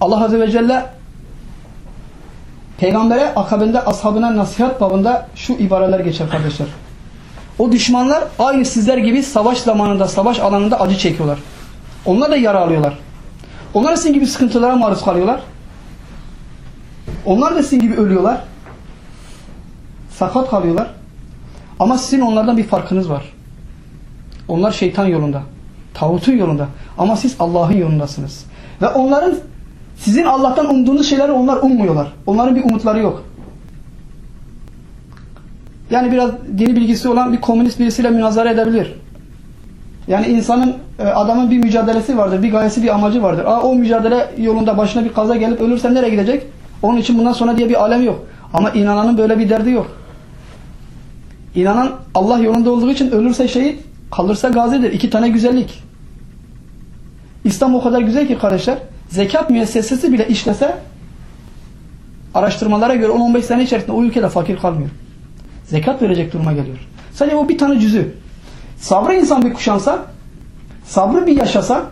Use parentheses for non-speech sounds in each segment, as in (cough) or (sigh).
Allah Azze ve Celle peygambere akabinde ashabına nasihat babında şu ibareler geçer kardeşler. O düşmanlar aynı sizler gibi savaş zamanında, savaş alanında acı çekiyorlar. Onlar da yara alıyorlar. Onlar da sizin gibi sıkıntılara maruz kalıyorlar. Onlar da sizin gibi ölüyorlar. Sakat kalıyorlar. Ama sizin onlardan bir farkınız var. Onlar şeytan yolunda. Tağutun yolunda. Ama siz Allah'ın yolundasınız. Ve onların sizin Allah'tan umduğunuz şeyleri onlar ummuyorlar. Onların bir umutları yok. Yani biraz dini bilgisi olan bir komünist birisiyle münazara edebilir. Yani insanın, e, adamın bir mücadelesi vardır, bir gayesi, bir amacı vardır. Aa, o mücadele yolunda başına bir kaza gelip ölürse nereye gidecek? Onun için bundan sonra diye bir alem yok. Ama inananın böyle bir derdi yok. İnanan Allah yolunda olduğu için ölürse şehit, kalırsa gazidir. İki tane güzellik. İslam o kadar güzel ki kardeşler, zekat müessesesi bile işlese araştırmalara göre 10-15 sene içerisinde o ülkede fakir kalmıyor. Zekat verecek duruma geliyor. Sadece o bir tane cüzü. Sabrı insan bir kuşansa, sabrı bir yaşasa,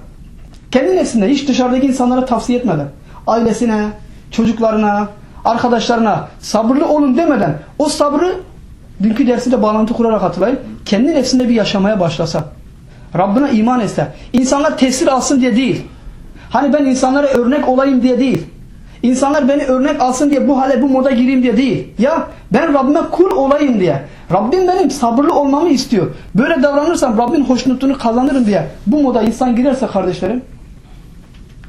kendi nefsinde hiç dışarıdaki insanlara tavsiye etmeden, ailesine, çocuklarına, arkadaşlarına sabırlı olun demeden o sabrı dünkü dersinde bağlantı kurarak hatırlayın. Kendi nefsinde bir yaşamaya başlasa. Rabbine iman etse. insanlar tesir alsın diye değil. Hani ben insanlara örnek olayım diye değil. İnsanlar beni örnek alsın diye bu hale bu moda gireyim diye değil. Ya ben Rabbime kul olayım diye. Rabbim benim sabırlı olmamı istiyor. Böyle davranırsam Rabbin hoşnutluğunu kazanırım diye. Bu moda insan girerse kardeşlerim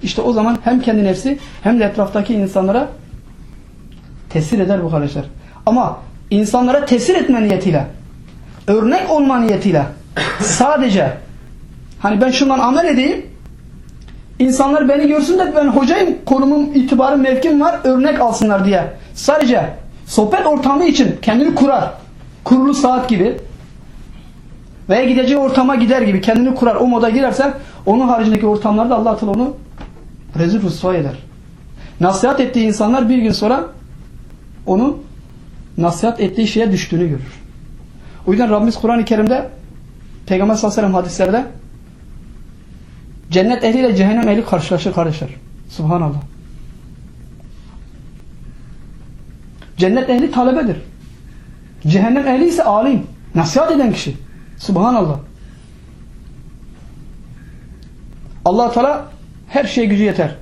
işte o zaman hem kendi nefsi hem de etraftaki insanlara tesir eder bu kardeşler. Ama insanlara tesir etme niyetiyle örnek olma niyetiyle sadece hani ben şundan amel edeyim insanlar beni görsün de ben hocayım konumum itibarım mevkim var örnek alsınlar diye sadece sohbet ortamı için kendini kurar kurulu saat gibi veya gideceği ortama gider gibi kendini kurar o moda girerse onun haricindeki ortamlarda Allah Teala onu rezil rüsva eder. Nasihat ettiği insanlar bir gün sonra onun nasihat ettiği şeye düştüğünü görür. O yüzden Rabbimiz Kur'an-ı Kerim'de Peygamber sallallahu aleyhi ve sellem hadislerde cennet ehliyle cehennem ehli karşılaşır kardeşler. Subhanallah. Cennet ehli talebedir. Cehennem ehli ise alim. Nasihat eden kişi. Subhanallah. allah Teala her şeye gücü yeter.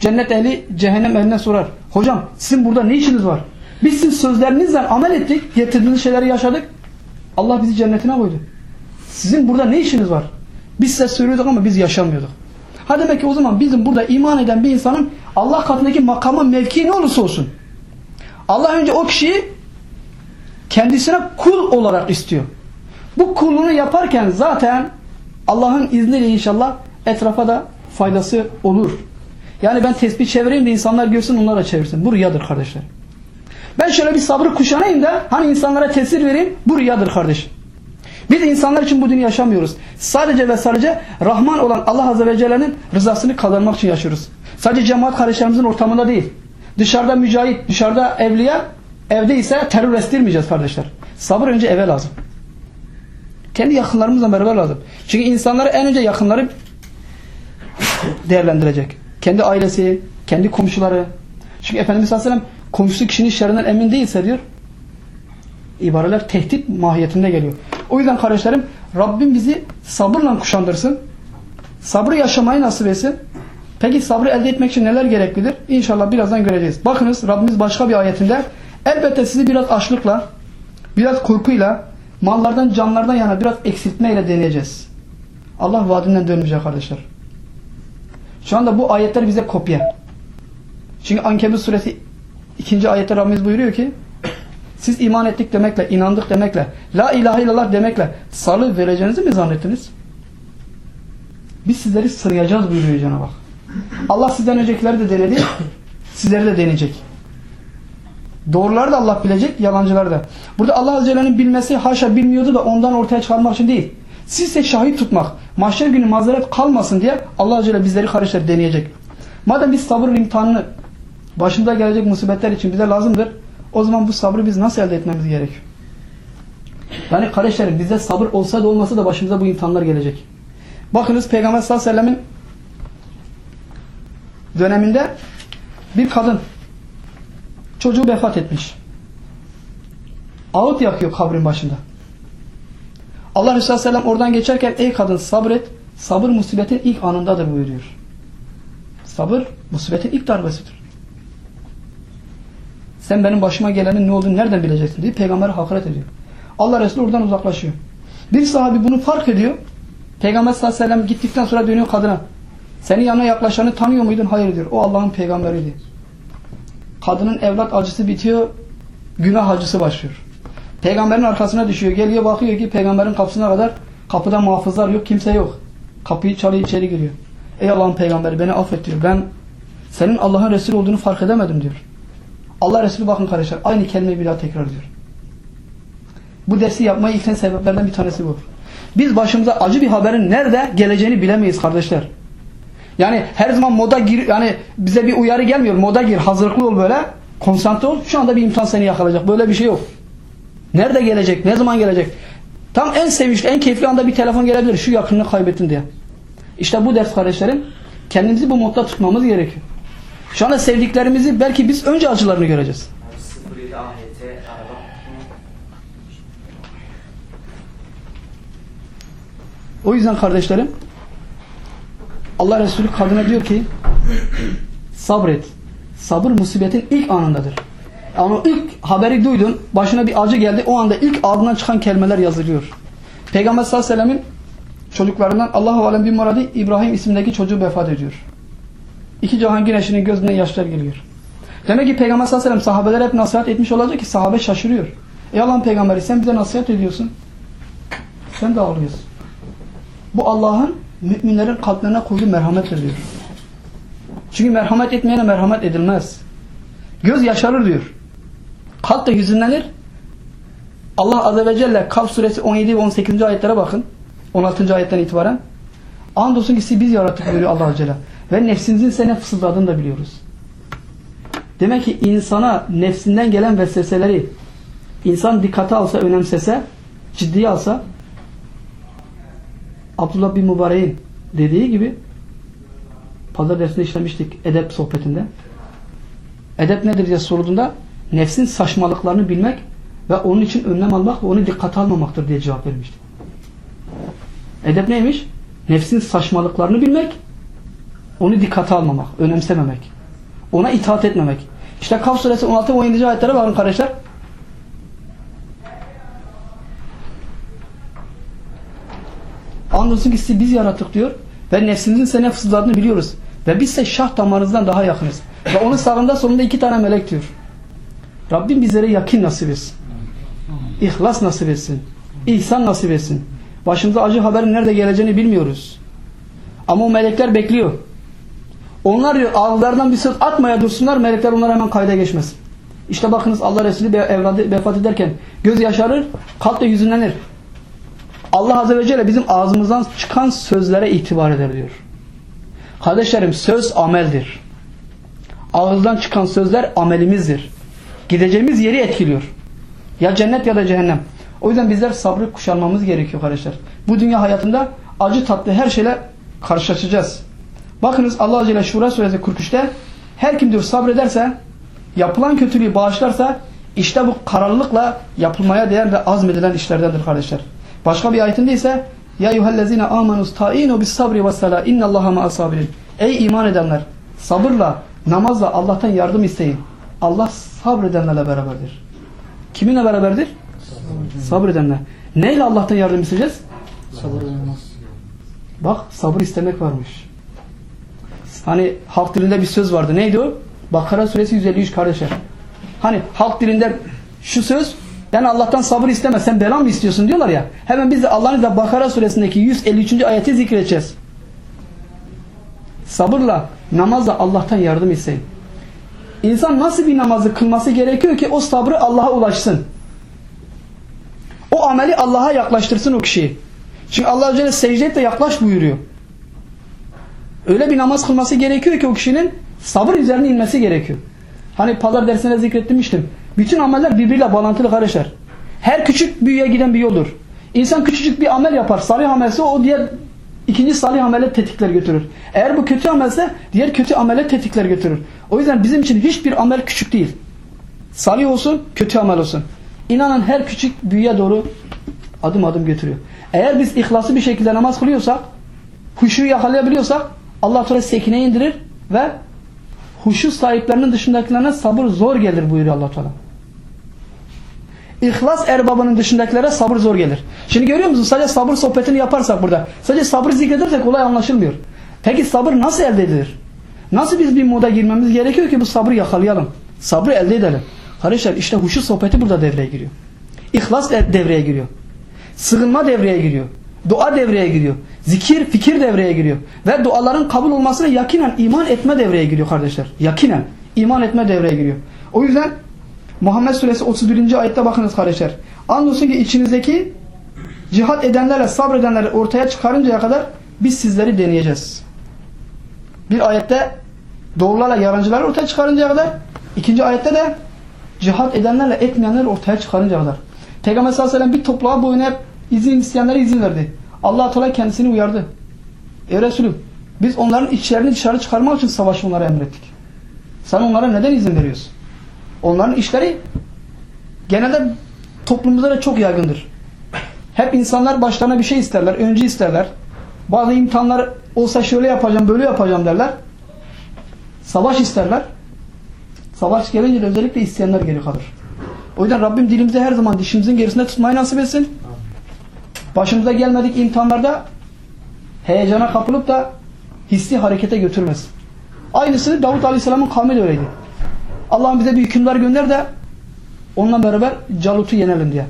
Cennet ehli cehennem ehline sorar. Hocam sizin burada ne işiniz var? Biz sizin sözlerinizle amel ettik. Getirdiğiniz şeyleri yaşadık. Allah bizi cennetine koydu. Sizin burada ne işiniz var? Biz size söylüyorduk ama biz yaşamıyorduk. Ha demek ki o zaman bizim burada iman eden bir insanın Allah katındaki makamı mevki ne olursa olsun. Allah önce o kişiyi kendisine kul olarak istiyor. Bu kulluğunu yaparken zaten Allah'ın izniyle inşallah etrafa da faydası olur. Yani ben tespih çevireyim de insanlar görsün onlar da çevirsin. Bu rüyadır kardeşler. Ben şöyle bir sabrı kuşanayım da hani insanlara tesir vereyim bu rüyadır kardeşim. Biz insanlar için bu dünya yaşamıyoruz. Sadece ve sadece Rahman olan Allah Azze ve Celle'nin rızasını kazanmak için yaşıyoruz. Sadece cemaat kardeşlerimizin ortamında değil. Dışarıda mücahit, dışarıda evliya, evde ise terör estirmeyeceğiz kardeşler. Sabır önce eve lazım. Kendi yakınlarımızla beraber lazım. Çünkü insanları en önce yakınları değerlendirecek. Kendi ailesi, kendi komşuları. Çünkü Efendimiz sallallahu aleyhi ve sellem komşusu kişinin şerrinden emin değilse diyor ibareler tehdit mahiyetinde geliyor. O yüzden kardeşlerim Rabbim bizi sabırla kuşandırsın. Sabrı yaşamayı nasip etsin. Peki sabrı elde etmek için neler gereklidir? İnşallah birazdan göreceğiz. Bakınız Rabbimiz başka bir ayetinde elbette sizi biraz açlıkla, biraz korkuyla, mallardan, canlardan yana biraz eksiltmeyle deneyeceğiz. Allah vaadinden dönmeyecek kardeşler. Şu anda bu ayetler bize kopya. Çünkü Ankebut suresi ikinci ayette Rabbimiz buyuruyor ki siz iman ettik demekle, inandık demekle, la ilahe illallah demekle salı vereceğinizi mi zannettiniz? Biz sizleri sınayacağız buyuruyor Cenab-ı Hak. Allah sizden öncekileri de denedi, sizleri de deneyecek. Doğruları da Allah bilecek, yalancıları da. Burada Allah Azze Celle'nin bilmesi haşa bilmiyordu da ondan ortaya çıkarmak için değil. Sizse şahit tutmak, mahşer günü mazeret kalmasın diye Allah Azze Celle bizleri kardeşler deneyecek. Madem biz sabır imtihanını başımıza gelecek musibetler için bize lazımdır. O zaman bu sabrı biz nasıl elde etmemiz gerekiyor? Yani kardeşlerim bize sabır olsa da olmasa da başımıza bu imtihanlar gelecek. Bakınız Peygamber sallallahu aleyhi ve sellemin döneminde bir kadın çocuğu vefat etmiş. Ağıt yakıyor kabrin başında. Allah Resulü Aleyhisselam oradan geçerken ey kadın sabret. Sabır musibetin ilk anındadır buyuruyor. Sabır musibetin ilk darbesidir. Sen benim başıma gelenin ne olduğunu nereden bileceksin diye peygambere hakaret ediyor. Allah Resulü oradan uzaklaşıyor. Bir sahabi bunu fark ediyor. Peygamber sallallahu aleyhi ve sellem gittikten sonra dönüyor kadına. Senin yanına yaklaşanı tanıyor muydun? Hayır diyor. O Allah'ın peygamberiydi. Kadının evlat acısı bitiyor. Günah acısı başlıyor. Peygamberin arkasına düşüyor. Geliyor bakıyor ki peygamberin kapısına kadar kapıda muhafızlar yok. Kimse yok. Kapıyı çalıyor içeri giriyor. Ey Allah'ın peygamberi beni affet diyor. Ben senin Allah'ın Resulü olduğunu fark edemedim diyor. Allah Resulü bakın kardeşler aynı kelimeyi bir daha tekrar ediyor. Bu dersi yapmayı ilken sebeplerden bir tanesi bu. Biz başımıza acı bir haberin nerede geleceğini bilemeyiz kardeşler. Yani her zaman moda gir yani bize bir uyarı gelmiyor. Moda gir, hazırlıklı ol böyle. Konsantre ol. Şu anda bir imtihan seni yakalayacak. Böyle bir şey yok. Nerede gelecek? Ne zaman gelecek? Tam en sevinçli, en keyifli anda bir telefon gelebilir. Şu yakınını kaybettin diye. İşte bu ders kardeşlerim kendimizi bu modda tutmamız gerekiyor. Şu anda sevdiklerimizi belki biz önce acılarını göreceğiz. 07 AHT araba. O yüzden kardeşlerim Allah Resulü kadına diyor ki sabret. Sabır musibetin ilk anındadır. Yani o ilk haberi duydun, başına bir acı geldi. O anda ilk ağzından çıkan kelimeler yazılıyor. Peygamber sallallahu aleyhi ve sellemin çocuklarından Allahu alem bir muradı İbrahim ismindeki çocuğu vefat ediyor. İki cahan güneşinin gözünden yaşlar geliyor. Demek ki Peygamber sallallahu aleyhi ve sellem sahabeler hep nasihat etmiş olacak ki sahabe şaşırıyor. Ey Allah'ın peygamberi sen bize nasihat ediyorsun. Sen de ağlıyorsun. Bu Allah'ın müminlerin kalplerine koyduğu merhamettir diyor. Çünkü merhamet etmeyene merhamet edilmez. Göz yaşarır diyor. Kalp de hüzünlenir. Allah Azze ve Celle Kaf suresi 17 ve 18. ayetlere bakın. 16. ayetten itibaren. Andolsun ki sizi biz yarattık diyor Allah Celle. Ve nefsinizin size ne fısıldadığını da biliyoruz. Demek ki insana nefsinden gelen vesveseleri insan dikkate alsa, önemsese, ciddiye alsa Abdullah bin Mübarek'in dediği gibi pazar dersinde işlemiştik edep sohbetinde. Edep nedir diye sorulduğunda nefsin saçmalıklarını bilmek ve onun için önlem almak ve onu dikkate almamaktır diye cevap vermişti. Edep neymiş? Nefsin saçmalıklarını bilmek, onu dikkate almamak, önemsememek, ona itaat etmemek. İşte Kaf suresi 16 ve 17. ayetlere bakın kardeşler. Andolsun ki sizi biz yarattık diyor. Ve nefsimizin size fısıldadığını biliyoruz. Ve biz ise şah damarınızdan daha yakınız. Ve onun sağında solunda iki tane melek diyor. Rabbim bizlere yakin nasip etsin. İhlas nasip etsin. İhsan nasip etsin. Başımıza acı haberin nerede geleceğini bilmiyoruz. Ama o melekler bekliyor. Onlar diyor ağızlarından bir söz atmaya dursunlar melekler onlara hemen kayda geçmesin. İşte bakınız Allah Resulü evladı vefat ederken göz yaşarır, kalp de yüzünlenir. Allah Azze ve Celle bizim ağzımızdan çıkan sözlere itibar eder diyor. Kardeşlerim söz ameldir. Ağızdan çıkan sözler amelimizdir. Gideceğimiz yeri etkiliyor. Ya cennet ya da cehennem. O yüzden bizler sabrı kuşanmamız gerekiyor kardeşler. Bu dünya hayatında acı tatlı her şeyle karşılaşacağız. Bakınız Allah Azze Şura suresi 43'te her kim diyor sabrederse yapılan kötülüğü bağışlarsa işte bu kararlılıkla yapılmaya değer ve azmedilen işlerdendir kardeşler. Başka bir ayetinde ise ya eyyuhellezine amanus ta'inu bis sabri ve sala innallaha ma'as sabirin. Ey iman edenler sabırla namazla Allah'tan yardım isteyin. Allah sabredenlerle beraberdir. Kiminle beraberdir? Sabredenler. Neyle Allah'tan yardım isteyeceğiz? Sabır. Bak sabır istemek varmış. Hani halk dilinde bir söz vardı. Neydi o? Bakara suresi 153 kardeşler. Hani halk dilinde şu söz yani Allah'tan sabır isteme sen bela mı istiyorsun diyorlar ya. Hemen biz de Allah'ın izniyle Bakara suresindeki 153. ayeti zikredeceğiz. Sabırla, namazla Allah'tan yardım isteyin. İnsan nasıl bir namazı kılması gerekiyor ki o sabrı Allah'a ulaşsın. O ameli Allah'a yaklaştırsın o kişiyi. Çünkü Allah Azze secde de yaklaş buyuruyor. Öyle bir namaz kılması gerekiyor ki o kişinin sabır üzerine inmesi gerekiyor. Hani pazar dersine zikretmiştim. Bütün ameller birbiriyle bağlantılı kardeşler. Her küçük büyüye giden bir yoldur. İnsan küçücük bir amel yapar. Salih amelse o diğer ikinci salih amele tetikler götürür. Eğer bu kötü amelse diğer kötü amele tetikler götürür. O yüzden bizim için hiçbir amel küçük değil. Salih olsun, kötü amel olsun. İnanın her küçük büyüye doğru adım adım götürüyor. Eğer biz ihlaslı bir şekilde namaz kılıyorsak, huşuyu yakalayabiliyorsak Allah Teala sekine indirir ve huşu sahiplerinin dışındakilerine sabır zor gelir buyuruyor Allah Teala. İhlas erbabının dışındakilere sabır zor gelir. Şimdi görüyor musun? Sadece sabır sohbetini yaparsak burada. Sadece sabır zikredersek olay anlaşılmıyor. Peki sabır nasıl elde edilir? Nasıl biz bir moda girmemiz gerekiyor ki bu sabrı yakalayalım? Sabrı elde edelim. Kardeşler işte huşu sohbeti burada devreye giriyor. İhlas devreye giriyor. Sığınma devreye giriyor. Dua devreye giriyor. Zikir, fikir devreye giriyor. Ve duaların kabul olmasına yakinen iman etme devreye giriyor kardeşler. Yakinen iman etme devreye giriyor. O yüzden Muhammed Suresi 31. ayette bakınız kardeşler. Andolsun ki içinizdeki cihat edenlerle sabredenleri ortaya çıkarıncaya kadar biz sizleri deneyeceğiz. Bir ayette doğrularla yalancıları ortaya çıkarıncaya kadar ikinci ayette de cihat edenlerle etmeyenleri ortaya çıkarıncaya kadar. Peygamber sallallahu aleyhi ve sellem bir topluluğa boyuna hep izin isteyenlere izin verdi. allah Teala kendisini uyardı. Ey Resulüm biz onların içlerini dışarı çıkarmak için savaşmaları emrettik. Sen onlara neden izin veriyorsun? Onların işleri genelde toplumumuzda da çok yaygındır. Hep insanlar başlarına bir şey isterler, öncü isterler. Bazı imtihanlar olsa şöyle yapacağım, böyle yapacağım derler. Savaş isterler. Savaş gelince de özellikle isteyenler geri kalır. O yüzden Rabbim dilimizi her zaman dişimizin gerisinde tutmayı nasip etsin. Başımıza gelmedik imtihanlarda heyecana kapılıp da hissi harekete götürmez. Aynısını Davut Aleyhisselam'ın kavmi de öyleydi. Allah'ım bize bir hükümdar gönder de onunla beraber Calut'u yenelim diye.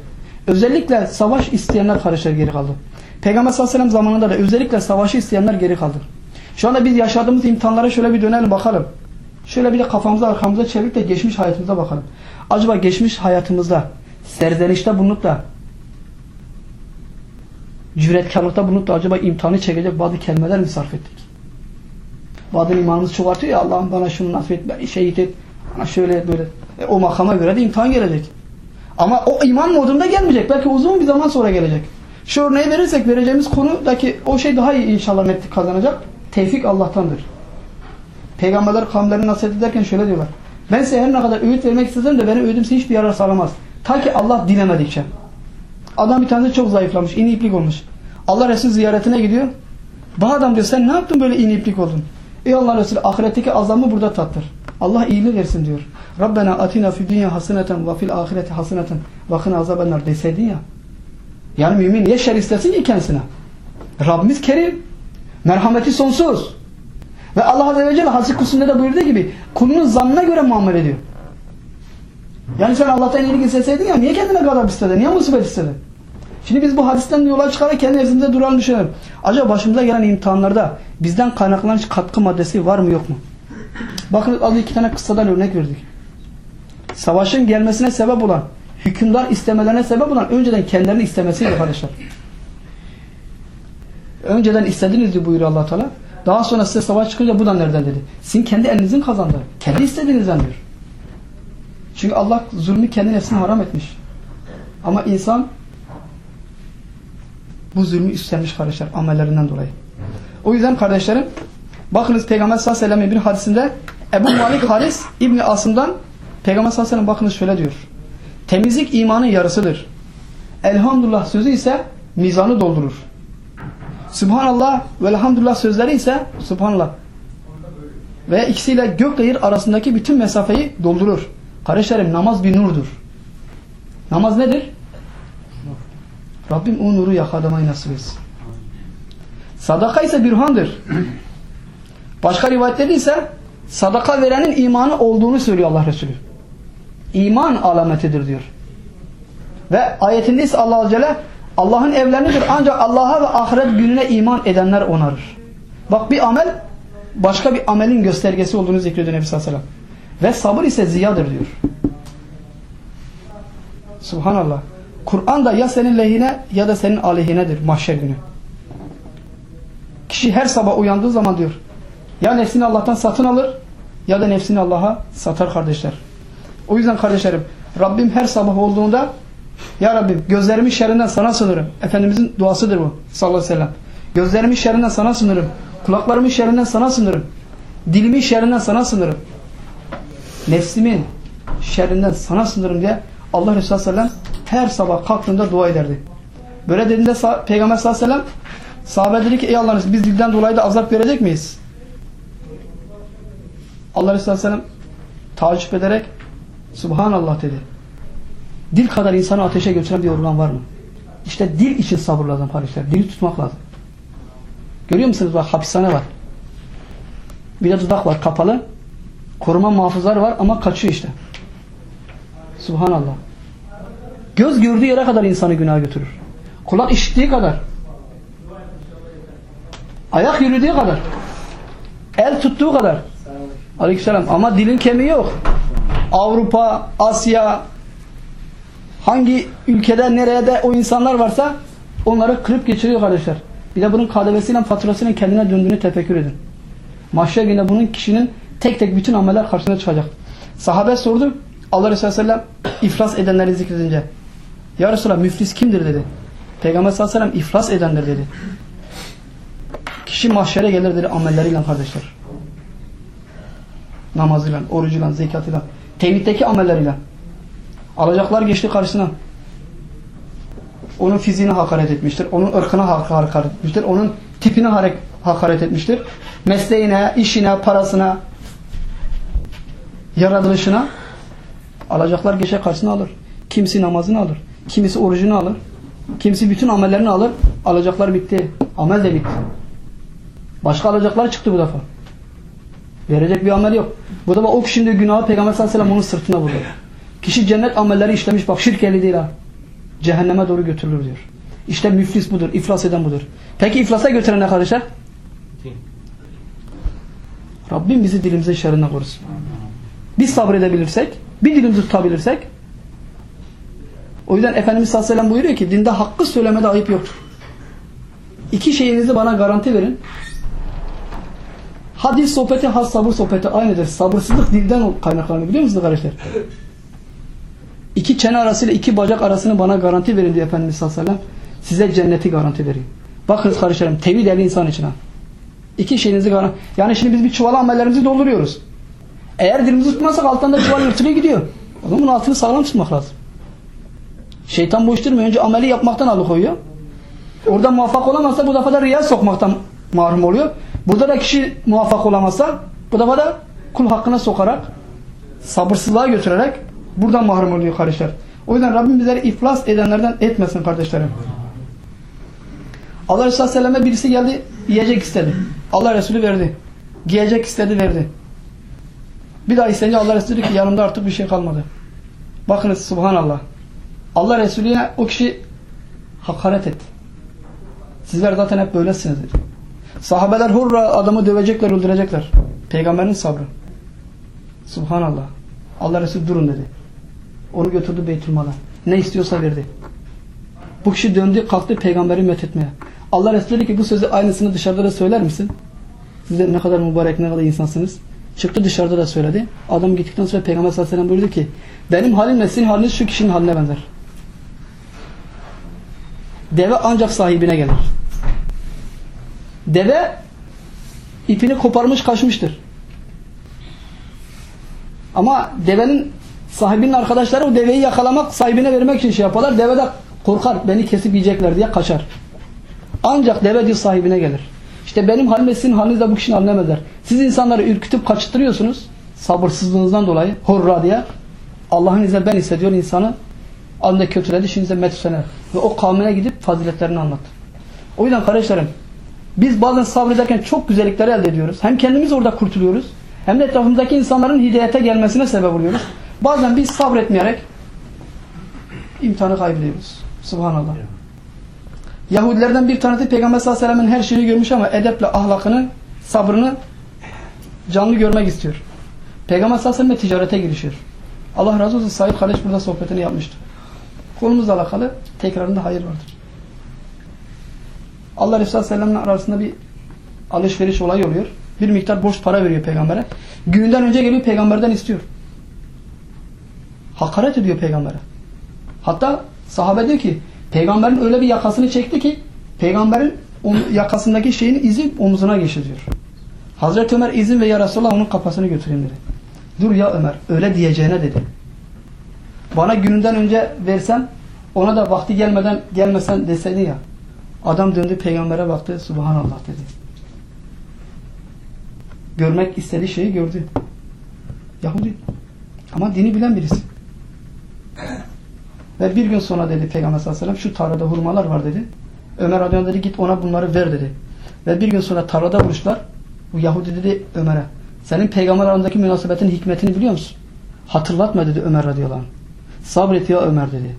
Özellikle savaş isteyenler kardeşler geri kaldı. Peygamber sallallahu aleyhi ve sellem zamanında da özellikle savaşı isteyenler geri kaldı. Şu anda biz yaşadığımız imtihanlara şöyle bir dönelim bakalım. Şöyle bir de kafamıza arkamıza çevirip de geçmiş hayatımıza bakalım. Acaba geçmiş hayatımızda serzenişte bulunup da cüretkarlıkta bulunup da acaba imtihanı çekecek bazı kelimeler mi sarf ettik? Bazı imanımız çok artıyor ya Allah'ım bana şunu nasip et, beni şehit et, bana şöyle böyle. E, o makama göre de imtihan gelecek. Ama o iman modunda gelmeyecek. Belki uzun bir zaman sonra gelecek. Şu örneği verirsek vereceğimiz konudaki o şey daha iyi inşallah netlik kazanacak. Tevfik Allah'tandır. Peygamberler kavimlerini nasihat ederken şöyle diyorlar. Ben size her ne kadar öğüt vermek istesem de benim öğüdüm size hiçbir yarar sağlamaz. Ta ki Allah dilemedikçe. Adam bir tanesi çok zayıflamış, ini iplik olmuş. Allah Resulü ziyaretine gidiyor. Bu adam diyor sen ne yaptın böyle ini iplik oldun? Ey Allah Resulü ahiretteki azamı burada tattır. Allah iyiliği versin diyor. Rabbena atina fi dünya haseneten ve fil ahireti haseneten ve kına azabenler deseydin ya. Yani mümin niye şer istesin ki kendisine? Rabbimiz kerim. Merhameti sonsuz. Ve Allah Azze ve Celle Hazreti Kusu'nda da buyurduğu gibi kulunun zannına göre muamele ediyor. Yani sen Allah'tan iyilik isteseydin ya niye kendine kadar istedin? Niye musibet istedin? Şimdi biz bu hadisten yola çıkarak kendi nefsimize duralım düşünelim. Acaba başımıza gelen imtihanlarda bizden kaynaklanan katkı maddesi var mı yok mu? Bakın az iki tane kıssadan örnek verdik. Savaşın gelmesine sebep olan, hükümdar istemelerine sebep olan önceden kendilerini istemesiydi arkadaşlar. Önceden istediniz diyor buyuruyor allah Teala. Daha sonra size savaş çıkınca bu da nereden dedi. Sizin kendi elinizin kazandı. Kendi istediğinizden diyor. Çünkü Allah zulmü kendi nefsine haram etmiş. Ama insan bu zulmü üstlenmiş kardeşler amellerinden dolayı. O yüzden kardeşlerim bakınız Peygamber sallallahu aleyhi ve sellem bir hadisinde Ebu Malik Haris İbni Asım'dan Peygamber sallallahu aleyhi ve sellem bakınız şöyle diyor. Temizlik imanın yarısıdır. Elhamdülillah sözü ise mizanı doldurur. Subhanallah ve elhamdülillah sözleri ise Subhanallah ve ikisiyle gökle yer arasındaki bütün mesafeyi doldurur. Kardeşlerim namaz bir nurdur. Namaz nedir? Rabbim o nuru yakalamayı nasip etsin. Sadaka ise bürhandır. Başka rivayetlerde ise sadaka verenin imanı olduğunu söylüyor Allah Resulü. İman alametidir diyor. Ve ayetinde ise Allah Celle Allah'ın evleridir ancak Allah'a ve ahiret gününe iman edenler onarır. Bak bir amel başka bir amelin göstergesi olduğunu zikrediyor Nebi Sallallahu Aleyhi ve Sellem. Ve sabır ise ziyadır diyor. Subhanallah. Kur'an da ya senin lehine ya da senin aleyhinedir mahşer günü. Kişi her sabah uyandığı zaman diyor ya nefsini Allah'tan satın alır ya da nefsini Allah'a satar kardeşler. O yüzden kardeşlerim Rabbim her sabah olduğunda ya Rabbim gözlerimin şerrinden sana sığınırım. Efendimizin duasıdır bu sallallahu aleyhi ve sellem. Gözlerimin şerrinden sana sınırım. Kulaklarımın şerrinden sana sınırım. Dilimin şerrinden sana sınırım. Nefsimin şerrinden sana sınırım diye Allah Resulü sallallahu aleyhi ve sellem her sabah kalktığında dua ederdi. Böyle dediğinde Peygamber sallallahu aleyhi ve sellem sahabe dedi ki ey Allah'ın biz dilden dolayı da azap görecek miyiz? Allah Resulü sallallahu aleyhi ve sellem tacip ederek Subhanallah dedi. Dil kadar insanı ateşe götüren bir organ var mı? İşte dil için sabır lazım kardeşler. Dili tutmak lazım. Görüyor musunuz? Bak hapishane var. Bir de dudak var kapalı. Koruma muhafızları var ama kaçıyor işte. Subhanallah. Göz gördüğü yere kadar insanı günah götürür. Kulak işittiği kadar. Ayak yürüdüğü kadar. El tuttuğu kadar. Aleykümselam. Ama dilin kemiği yok. Avrupa, Asya, hangi ülkede nereye de o insanlar varsa onları kırıp geçiriyor kardeşler. Bir de bunun KDV'siyle faturasıyla kendine döndüğünü tefekkür edin. Mahşer günde bunun kişinin tek tek bütün ameller karşısına çıkacak. Sahabe sordu. Allah Resulü Sellem iflas edenleri zikredince. Ya Resulallah müflis kimdir dedi. Peygamber sallallahu aleyhi iflas edendir dedi. Kişi mahşere gelir dedi amelleriyle kardeşler. Namazıyla, orucuyla, zekatıyla, tevhiddeki amelleriyle. Alacaklar geçti karşısına. Onun fiziğine hakaret etmiştir. Onun ırkına hakaret etmiştir. Onun tipine hakaret etmiştir. Mesleğine, işine, parasına, yaratılışına alacaklar geçe karşısına alır. Kimisi namazını alır. Kimisi orucunu alır. Kimisi bütün amellerini alır. Alacaklar bitti. Amel de bitti. Başka alacaklar çıktı bu defa. Verecek bir amel yok. Bu defa o kişinin günahı Peygamber sallallahu aleyhi ve sellem onun sırtına vurdu. Kişi cennet amelleri işlemiş bak şirk eli değil ha. Cehenneme doğru götürülür diyor. İşte müflis budur, iflas eden budur. Peki iflasa götüren ne kardeşler? Rabbim bizi dilimizin şerrinden korusun. Biz sabredebilirsek, bir dilimizi tutabilirsek o yüzden Efendimiz sallallahu aleyhi ve sellem buyuruyor ki dinde hakkı söylemede ayıp yoktur. İki şeyinizi bana garanti verin. Hadis sohbeti, has sabır sohbeti aynıdır. Sabırsızlık dilden kaynaklanıyor biliyor musunuz kardeşler? İki çene arasıyla iki bacak arasını bana garanti verin diyor Efendimiz sallallahu aleyhi ve sellem. Size cenneti garanti vereyim. Bakınız kardeşlerim tevhid ehli insan için ha. İki şeyinizi garanti. Yani şimdi biz bir çuvala amellerimizi dolduruyoruz. Eğer dilimizi tutmazsak alttan da çuval yırtılıyor gidiyor. O zaman bunun altını sağlam tutmak lazım. Şeytan bu iştirmiyor. Önce ameli yapmaktan alıkoyuyor. Orada muvaffak olamazsa bu defa da riya sokmaktan mahrum oluyor. Burada da kişi muvaffak olamazsa bu defa da kul hakkına sokarak sabırsızlığa götürerek buradan mahrum oluyor kardeşler. O yüzden Rabbim bizleri iflas edenlerden etmesin kardeşlerim. Allah Resulü Aleyhisselam'a birisi geldi yiyecek istedi. Allah Resulü verdi. Giyecek istedi verdi. Bir daha isteyince Allah Resulü dedi ki yanımda artık bir şey kalmadı. Bakınız subhanallah. Allah Resulü'ne o kişi hakaret etti. Sizler zaten hep böylesiniz dedi. Sahabeler hurra adamı dövecekler, öldürecekler. Peygamberin sabrı. Subhanallah. Allah Resulü durun dedi. Onu götürdü Beytülmal'a. Ne istiyorsa verdi. Bu kişi döndü kalktı peygamberi methetmeye. Allah Resulü dedi ki bu sözü aynısını dışarıda da söyler misin? Siz de ne kadar mübarek ne kadar insansınız. Çıktı dışarıda da söyledi. Adam gittikten sonra Peygamber sallallahu aleyhi ve sellem buyurdu ki benim halimle sizin haliniz şu kişinin haline benzer. Deve ancak sahibine gelir. Deve ipini koparmış kaçmıştır. Ama devenin sahibinin arkadaşları o deveyi yakalamak, sahibine vermek için şey yaparlar. Deve de korkar, beni kesip yiyecekler diye kaçar. Ancak deve diyor sahibine gelir. İşte benim halimle sizin haliniz de bu kişinin haline benzer. Siz insanları ürkütüp kaçırtıyorsunuz sabırsızlığınızdan dolayı horra diye. Allah'ın izniyle ben ise diyor insanı alnında kötüledi, şimdi ise metüsener. Ve o kavmine gidip faziletlerini anlattı. O yüzden kardeşlerim biz bazen sabrederken çok güzellikler elde ediyoruz. Hem kendimiz orada kurtuluyoruz. Hem de etrafımızdaki insanların hidayete gelmesine sebep oluyoruz. Bazen biz sabretmeyerek imtihanı kaybediyoruz. Subhanallah. Yahudilerden bir tanesi Peygamber sallallahu aleyhi ve sellem'in her şeyini görmüş ama edeple ahlakını, sabrını canlı görmek istiyor. Peygamber sallallahu aleyhi ve sellem ticarete girişiyor. Allah razı olsun Said kardeş burada sohbetini yapmıştı. Konumuzla alakalı tekrarında hayır vardır. Allah Resulü Aleyhisselam'ın arasında bir alışveriş olayı oluyor. Bir miktar borç para veriyor peygambere. Günden önce geliyor peygamberden istiyor. Hakaret ediyor peygambere. Hatta sahabe diyor ki peygamberin öyle bir yakasını çekti ki peygamberin onun yakasındaki şeyin izi omuzuna geçti diyor. Hazreti Ömer izin ve ya Resulallah onun kafasını götüreyim dedi. Dur ya Ömer öyle diyeceğine dedi. Bana gününden önce versen ona da vakti gelmeden gelmesen deseydin ya. Adam döndü peygambere baktı. Subhanallah dedi. Görmek istediği şeyi gördü. Yahudi. Ama dini bilen birisi. Ve bir gün sonra dedi Peygamber sallallahu aleyhi ve sellem şu tarlada hurmalar var dedi. Ömer radıyallahu dedi git ona bunları ver dedi. Ve bir gün sonra tarlada buluştular. Bu Yahudi dedi Ömer'e senin peygamber arasındaki münasebetin hikmetini biliyor musun? Hatırlatma dedi Ömer radıyallahu anh. Sabret ya Ömer dedi.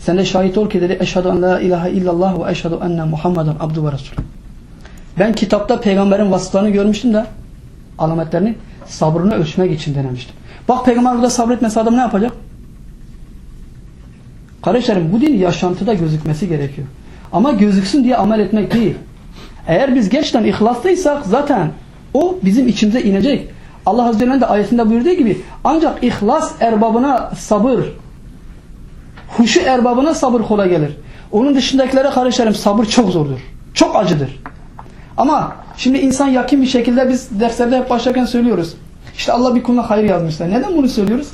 Sen de şahit ol ki dedi eşhedü en la ilahe illallah ve eşhedü enne Muhammeden abdu ve resul. Ben kitapta peygamberin vasıflarını görmüştüm de alametlerini sabrını ölçmek için denemiştim. Bak peygamber burada sabretmese adam ne yapacak? Kardeşlerim bu din yaşantıda gözükmesi gerekiyor. Ama gözüksün diye amel etmek değil. Eğer biz gerçekten ihlaslıysak zaten o bizim içimize inecek. Allah Azze ve Celle de ayetinde buyurduğu gibi ancak ihlas erbabına sabır huşu erbabına sabır kolay gelir. Onun dışındakilere kardeşlerim sabır çok zordur. Çok acıdır. Ama şimdi insan yakın bir şekilde biz derslerde hep başlarken söylüyoruz. İşte Allah bir kuluna hayır yazmışlar. Neden bunu söylüyoruz?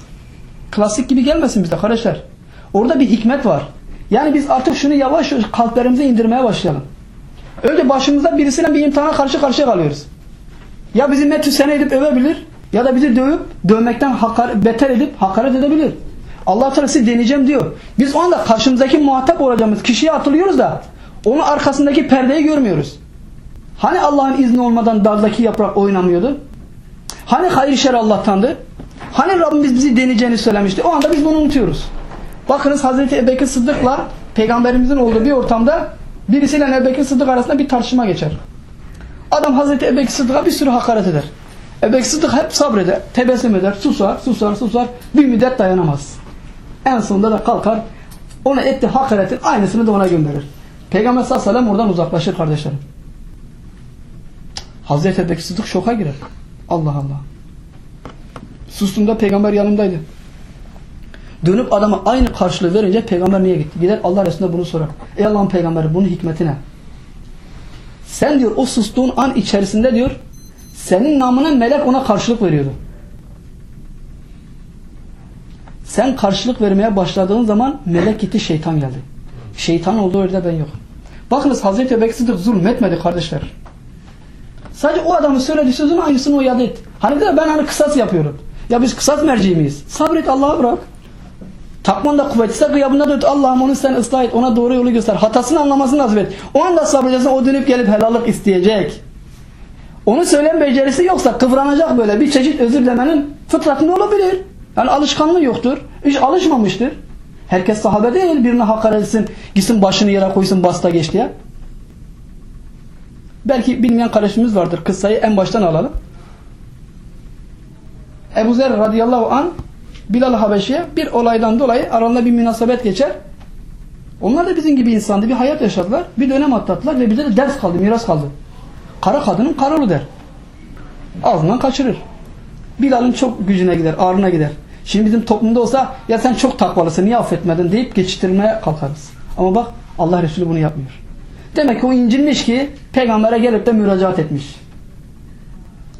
Klasik gibi gelmesin bize kardeşler. Orada bir hikmet var. Yani biz artık şunu yavaş yavaş kalplerimize indirmeye başlayalım. Önce başımızda birisiyle bir imtihana karşı karşıya kalıyoruz. Ya bizi metü sene edip övebilir ya da bizi dövüp dövmekten hakar, beter edip hakaret edebilir. Allah Teala sizi deneyeceğim diyor. Biz o anda karşımızdaki muhatap olacağımız kişiye atılıyoruz da onun arkasındaki perdeyi görmüyoruz. Hani Allah'ın izni olmadan daldaki yaprak oynamıyordu? Hani hayır şer Allah'tandı? Hani Rabbimiz bizi deneyeceğini söylemişti? O anda biz bunu unutuyoruz. Bakınız Hazreti Ebubekir Sıddık'la Peygamberimizin olduğu bir ortamda birisiyle Ebubekir Sıddık arasında bir tartışma geçer. Adam Hazreti Ebubekir Sıddık'a bir sürü hakaret eder. Ebubekir Sıddık hep sabreder, tebessüm eder, susar, susar, susar. Bir müddet dayanamaz. En sonunda da kalkar ona etti hakaretin aynısını da ona gönderir. Peygamber sallallahu aleyhi ve sellem oradan uzaklaşır kardeşlerim. Hazreti Ebubekir Sıddık şoka girer. Allah Allah. Sustuğumda peygamber yanımdaydı. Dönüp adama aynı karşılığı verince peygamber niye gitti? Gider Allah Resulüne bunu sorar. Ey Allah'ın peygamberi bunun hikmeti ne? Sen diyor o sustuğun an içerisinde diyor senin namına melek ona karşılık veriyordu. Sen karşılık vermeye başladığın zaman melek gitti şeytan geldi. Şeytan olduğu yerde ben yok. Bakınız Hazreti Ebubekir Sıddık zulmetmedi kardeşler. Sadece o adamın söylediği sözün aynısını o iade etti. Hani de ben hani kısas yapıyorum. Ya biz kısas merci miyiz? Sabret Allah'a bırak. Takman da kuvvetse gıyabında da Allah'ım onu sen ıslah et. Ona doğru yolu göster. Hatasını anlamasını nasip et. O anda sabredeceksin. O dönüp gelip helallik isteyecek. Onu söyleyen becerisi yoksa kıvranacak böyle. Bir çeşit özür dilemenin fıtratında olabilir. Yani alışkanlığı yoktur. Hiç alışmamıştır. Herkes sahabe değil. Birine hakaret etsin. Gitsin başını yere koysun basta geç diye. Belki bilmeyen kardeşimiz vardır. Kıssayı en baştan alalım. Ebu Zer radıyallahu an Bilal Habeşi'ye bir olaydan dolayı aralarında bir münasebet geçer. Onlar da bizim gibi insandı. Bir hayat yaşadılar. Bir dönem atlattılar ve bize de ders kaldı, miras kaldı. Kara kadının karalı der. Ağzından kaçırır. Bilal'ın çok gücüne gider, ağrına gider. Şimdi bizim toplumda olsa ya sen çok takvalısın niye affetmedin deyip geçiştirmeye kalkarız. Ama bak Allah Resulü bunu yapmıyor. Demek ki o incinmiş ki peygambere gelip de müracaat etmiş.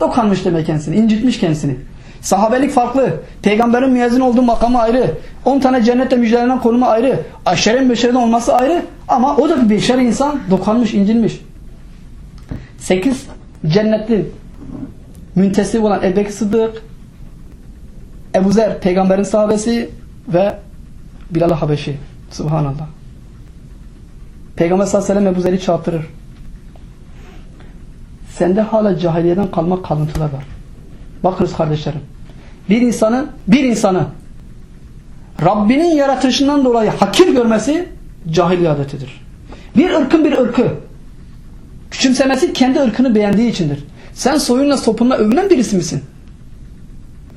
Dokanmış demek kendisini, incitmiş kendisini. Sahabelik farklı. Peygamberin müezzin olduğu makamı ayrı. 10 tane cennette müjdelenen konumu ayrı. Aşerin beşeriden olması ayrı. Ama o da bir beşer insan dokanmış, incinmiş. 8 cennetli müntesip olan Ebu Sıddık, Ebu Zer peygamberin sahabesi ve Bilal Habeşi. Subhanallah. Peygamber sallallahu aleyhi ve sellem Ebu Zer'i çarptırır. Sende hala cahiliyeden kalma kalıntılar var. Bakınız kardeşlerim. Bir insanın bir insanı Rabbinin yaratışından dolayı hakir görmesi cahiliye adetidir. Bir ırkın bir ırkı küçümsemesi kendi ırkını beğendiği içindir. Sen soyunla sopunla övünen birisi misin?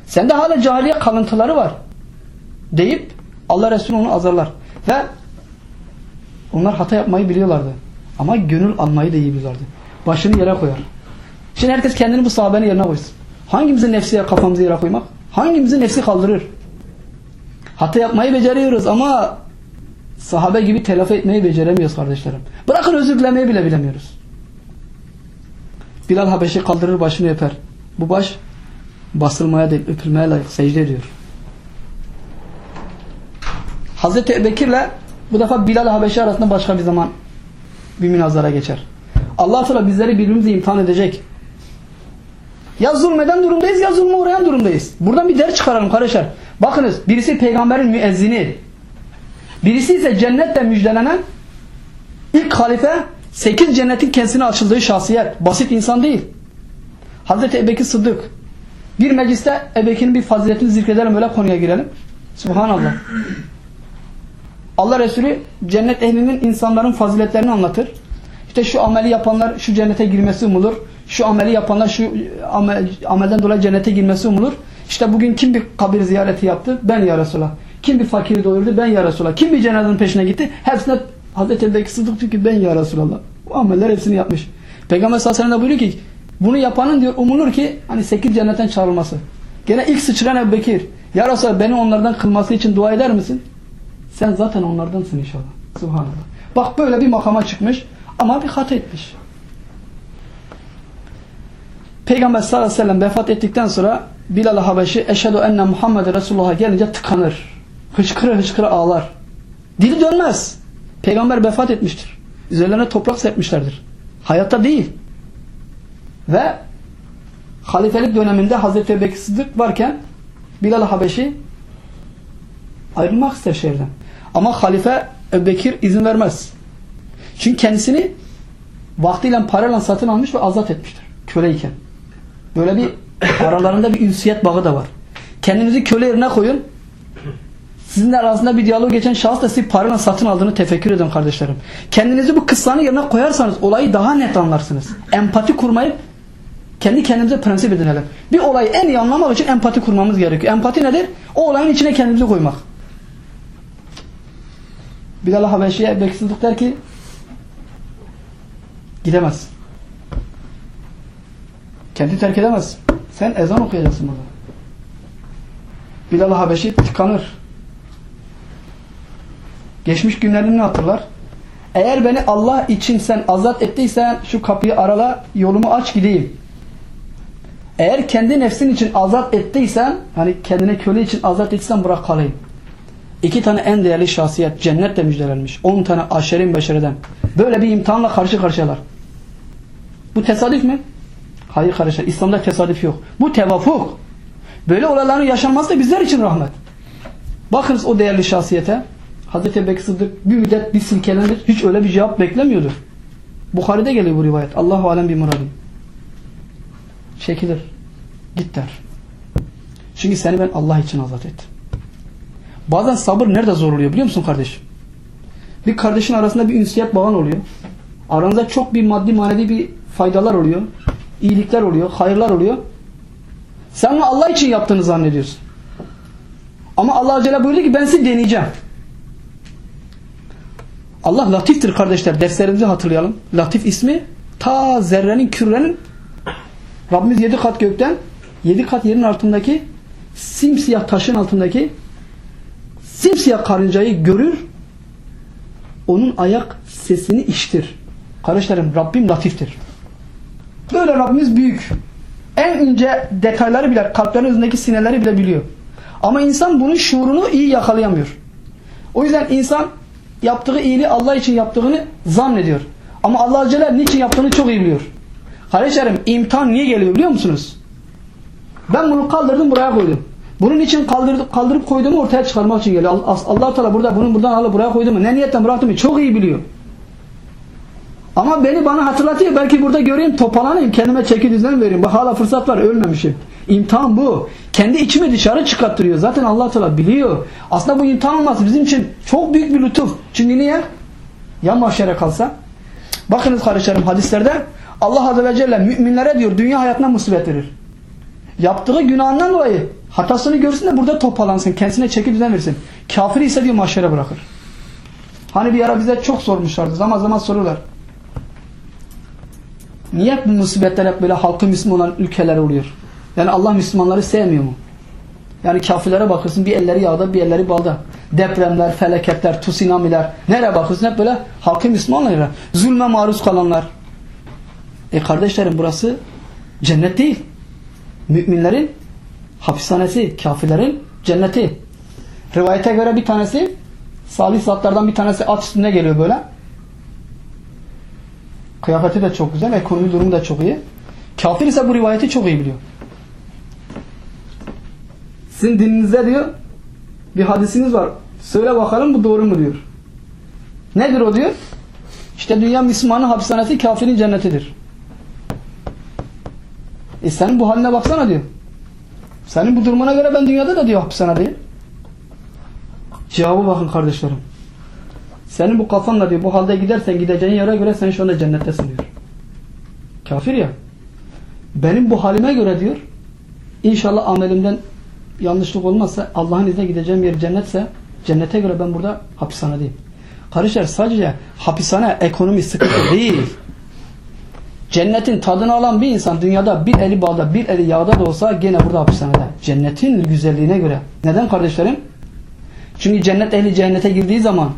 Sende hala cahiliye kalıntıları var. Deyip Allah Resulü onu azarlar. Ve onlar hata yapmayı biliyorlardı. Ama gönül almayı da iyi biliyorlardı. Başını yere koyar. Şimdi herkes kendini bu sahabenin yerine koysun. Hangimizin nefsi kafamızı yere koymak? Hangimizin nefsi kaldırır? Hata yapmayı beceriyoruz ama sahabe gibi telafi etmeyi beceremiyoruz kardeşlerim. Bırakın özür dilemeyi bile bilemiyoruz. Bilal Habeşi kaldırır başını öper. Bu baş basılmaya değil öpülmeye layık secde ediyor. Hazreti Ebekir'le bu defa Bilal Habeşi arasında başka bir zaman bir münazara geçer. Allah Teala bizleri birbirimize imtihan edecek. Ya zulmeden durumdayız ya zulme uğrayan durumdayız. Buradan bir ders çıkaralım kardeşler. Bakınız birisi peygamberin müezzini. Birisi ise cennetle müjdelenen ilk halife 8 cennetin kendisine açıldığı şahsiyet. Basit insan değil. Hazreti Ebeki Sıddık. Bir mecliste Ebeki'nin bir faziletini zikredelim öyle konuya girelim. Subhanallah. Allah Resulü cennet ehlinin insanların faziletlerini anlatır. İşte şu ameli yapanlar şu cennete girmesi umulur. Şu ameli yapanlar şu amel, amelden dolayı cennete girmesi umulur. İşte bugün kim bir kabir ziyareti yaptı? Ben ya Resulallah. Kim bir fakiri doyurdu? Ben ya Resulallah. Kim bir cenazenin peşine gitti? Hepsine Hazreti Ebubekir Sıddık diyor ki ben ya Resulallah. Bu ameller hepsini yapmış. Peygamber sallallahu aleyhi ve sellem buyuruyor ki bunu yapanın diyor umulur ki hani sekiz cennetten çağrılması. Gene ilk sıçrayan Ebu Bekir. Ya Resulallah beni onlardan kılması için dua eder misin? Sen zaten onlardansın inşallah. Subhanallah. Bak böyle bir makama çıkmış ama bir hata etmiş. Peygamber sallallahu aleyhi ve sellem vefat ettikten sonra Bilal Habeşi eşhedü enne Muhammed Resulullah'a gelince tıkanır. Hıçkıra hıçkıra ağlar. Dili dönmez. Peygamber vefat etmiştir. Üzerlerine toprak serpmişlerdir. Hayatta değil. Ve halifelik döneminde Hazreti Ebubekir Sıddık varken Bilal Habeşi ayrılmak ister şehirden. Ama halife Ebubekir izin vermez. Çünkü kendisini vaktiyle parayla satın almış ve azat etmiştir. Köleyken. Böyle bir aralarında bir ünsiyet bağı da var. Kendinizi köle yerine koyun. Sizinle arasında bir diyalog geçen şahıs da sizi parayla satın aldığını tefekkür edin kardeşlerim. Kendinizi bu kıssanın yerine koyarsanız olayı daha net anlarsınız. Empati kurmayı kendi kendimize prensip edinelim. Bir olayı en iyi anlamak için empati kurmamız gerekiyor. Empati nedir? O olayın içine kendimizi koymak. Bilal Habeşi'ye Bekir der ki gidemez. Kendi terk edemez. Sen ezan okuyacaksın burada. Bilal Habeşi tıkanır. Geçmiş günlerini hatırlar. Eğer beni Allah için sen azat ettiysen şu kapıyı arala yolumu aç gideyim. Eğer kendi nefsin için azat ettiysen hani kendine köle için azat etsen bırak kalayım. İki tane en değerli şahsiyet cennetle müjdelenmiş. On tane aşerin beşereden. Böyle bir imtihanla karşı karşıyalar. Bu tesadüf mü? Hayır kardeşler. İslam'da tesadüf yok. Bu tevafuk. Böyle olayların yaşanması da bizler için rahmet. Bakınız o değerli şahsiyete. Hazreti Ebubekir Sıddık bir müddet bir silkelenir. Hiç öyle bir cevap beklemiyordu. Bukhari'de geliyor bu rivayet. Allahu alem bir muradim. Çekilir. Git der. Çünkü seni ben Allah için azat ettim. Bazen sabır nerede zor oluyor biliyor musun kardeşim? Bir kardeşin arasında bir ünsiyet bağın oluyor. Aranızda çok bir maddi manevi bir faydalar oluyor. İyilikler oluyor. Hayırlar oluyor. Sen onu Allah için yaptığını zannediyorsun. Ama Allah Celle buyurdu ki ben sizi deneyeceğim. Allah latiftir kardeşler. Derslerimizi hatırlayalım. Latif ismi ta zerrenin kürrenin Rabbimiz yedi kat gökten yedi kat yerin altındaki simsiyah taşın altındaki simsiyah karıncayı görür onun ayak sesini iştir. Kardeşlerim Rabbim latiftir. Böyle Rabbimiz büyük. En ince detayları bile kalplerin üzerindeki sineleri bile biliyor. Ama insan bunun şuurunu iyi yakalayamıyor. O yüzden insan yaptığı iyiliği Allah için yaptığını zannediyor. Ama Allah Celle niçin yaptığını çok iyi biliyor. Kardeşlerim imtihan niye geliyor biliyor musunuz? Ben bunu kaldırdım buraya koydum. Bunun için kaldırıp, kaldırıp koyduğumu ortaya çıkarmak için geliyor. allah Teala burada bunun buradan alıp buraya koyduğumu ne niyetten bıraktığımı çok iyi biliyor. Ama beni bana hatırlatıyor. Belki burada göreyim toparlanayım. Kendime çeki düzen vereyim. Bak hala fırsat var. Ölmemişim. İmtihan bu. Kendi içimi dışarı çıkarttırıyor. Zaten allah Teala biliyor. Aslında bu imtihan olması bizim için çok büyük bir lütuf. Çünkü niye? Ya mahşere kalsa? Bakınız kardeşlerim hadislerde Allah Azze ve Celle müminlere diyor dünya hayatına musibet verir. Yaptığı günahından dolayı hatasını görsün de burada topalansın. Kendisine çeki düzen versin. Kafiri ise diyor mahşere bırakır. Hani bir ara bize çok sormuşlardı. Zaman zaman soruyorlar. Niye bu musibetler hep böyle halkı Müslüman olan ülkeler oluyor? Yani Allah Müslümanları sevmiyor mu? Yani kafirlere bakırsın bir elleri yağda bir elleri balda. Depremler, felaketler, tsunamiler. Nereye bakırsın hep böyle halkı Müslümanlar. Zulme maruz kalanlar. E kardeşlerim burası cennet değil. Müminlerin hapishanesi, kafirlerin cenneti. Rivayete göre bir tanesi salih zatlardan bir tanesi at üstünde geliyor böyle. Kıyafeti de çok güzel, ekonomi durumu da çok iyi. Kafir ise bu rivayeti çok iyi biliyor. Sizin dininizde diyor bir hadisiniz var. Söyle bakalım bu doğru mu diyor. Nedir o diyor? İşte dünya Müslümanın hapishanesi kafirin cennetidir. E senin bu haline baksana diyor. Senin bu durumuna göre ben dünyada da diyor hapishanedeyim. Cevabı bakın kardeşlerim. Senin bu kafanla diyor bu halde gidersen gideceğin yere göre sen şu anda cennettesin diyor. Kafir ya. Benim bu halime göre diyor inşallah amelimden yanlışlık olmazsa Allah'ın izniyle gideceğim yer cennetse cennete göre ben burada hapishanedeyim. Kardeşler sadece hapishane ekonomi sıkıntı (coughs) değil. Cennetin tadını alan bir insan dünyada bir eli bağda bir eli yağda da olsa gene burada hapishanede. Cennetin güzelliğine göre. Neden kardeşlerim? Çünkü cennet ehli cennete girdiği zaman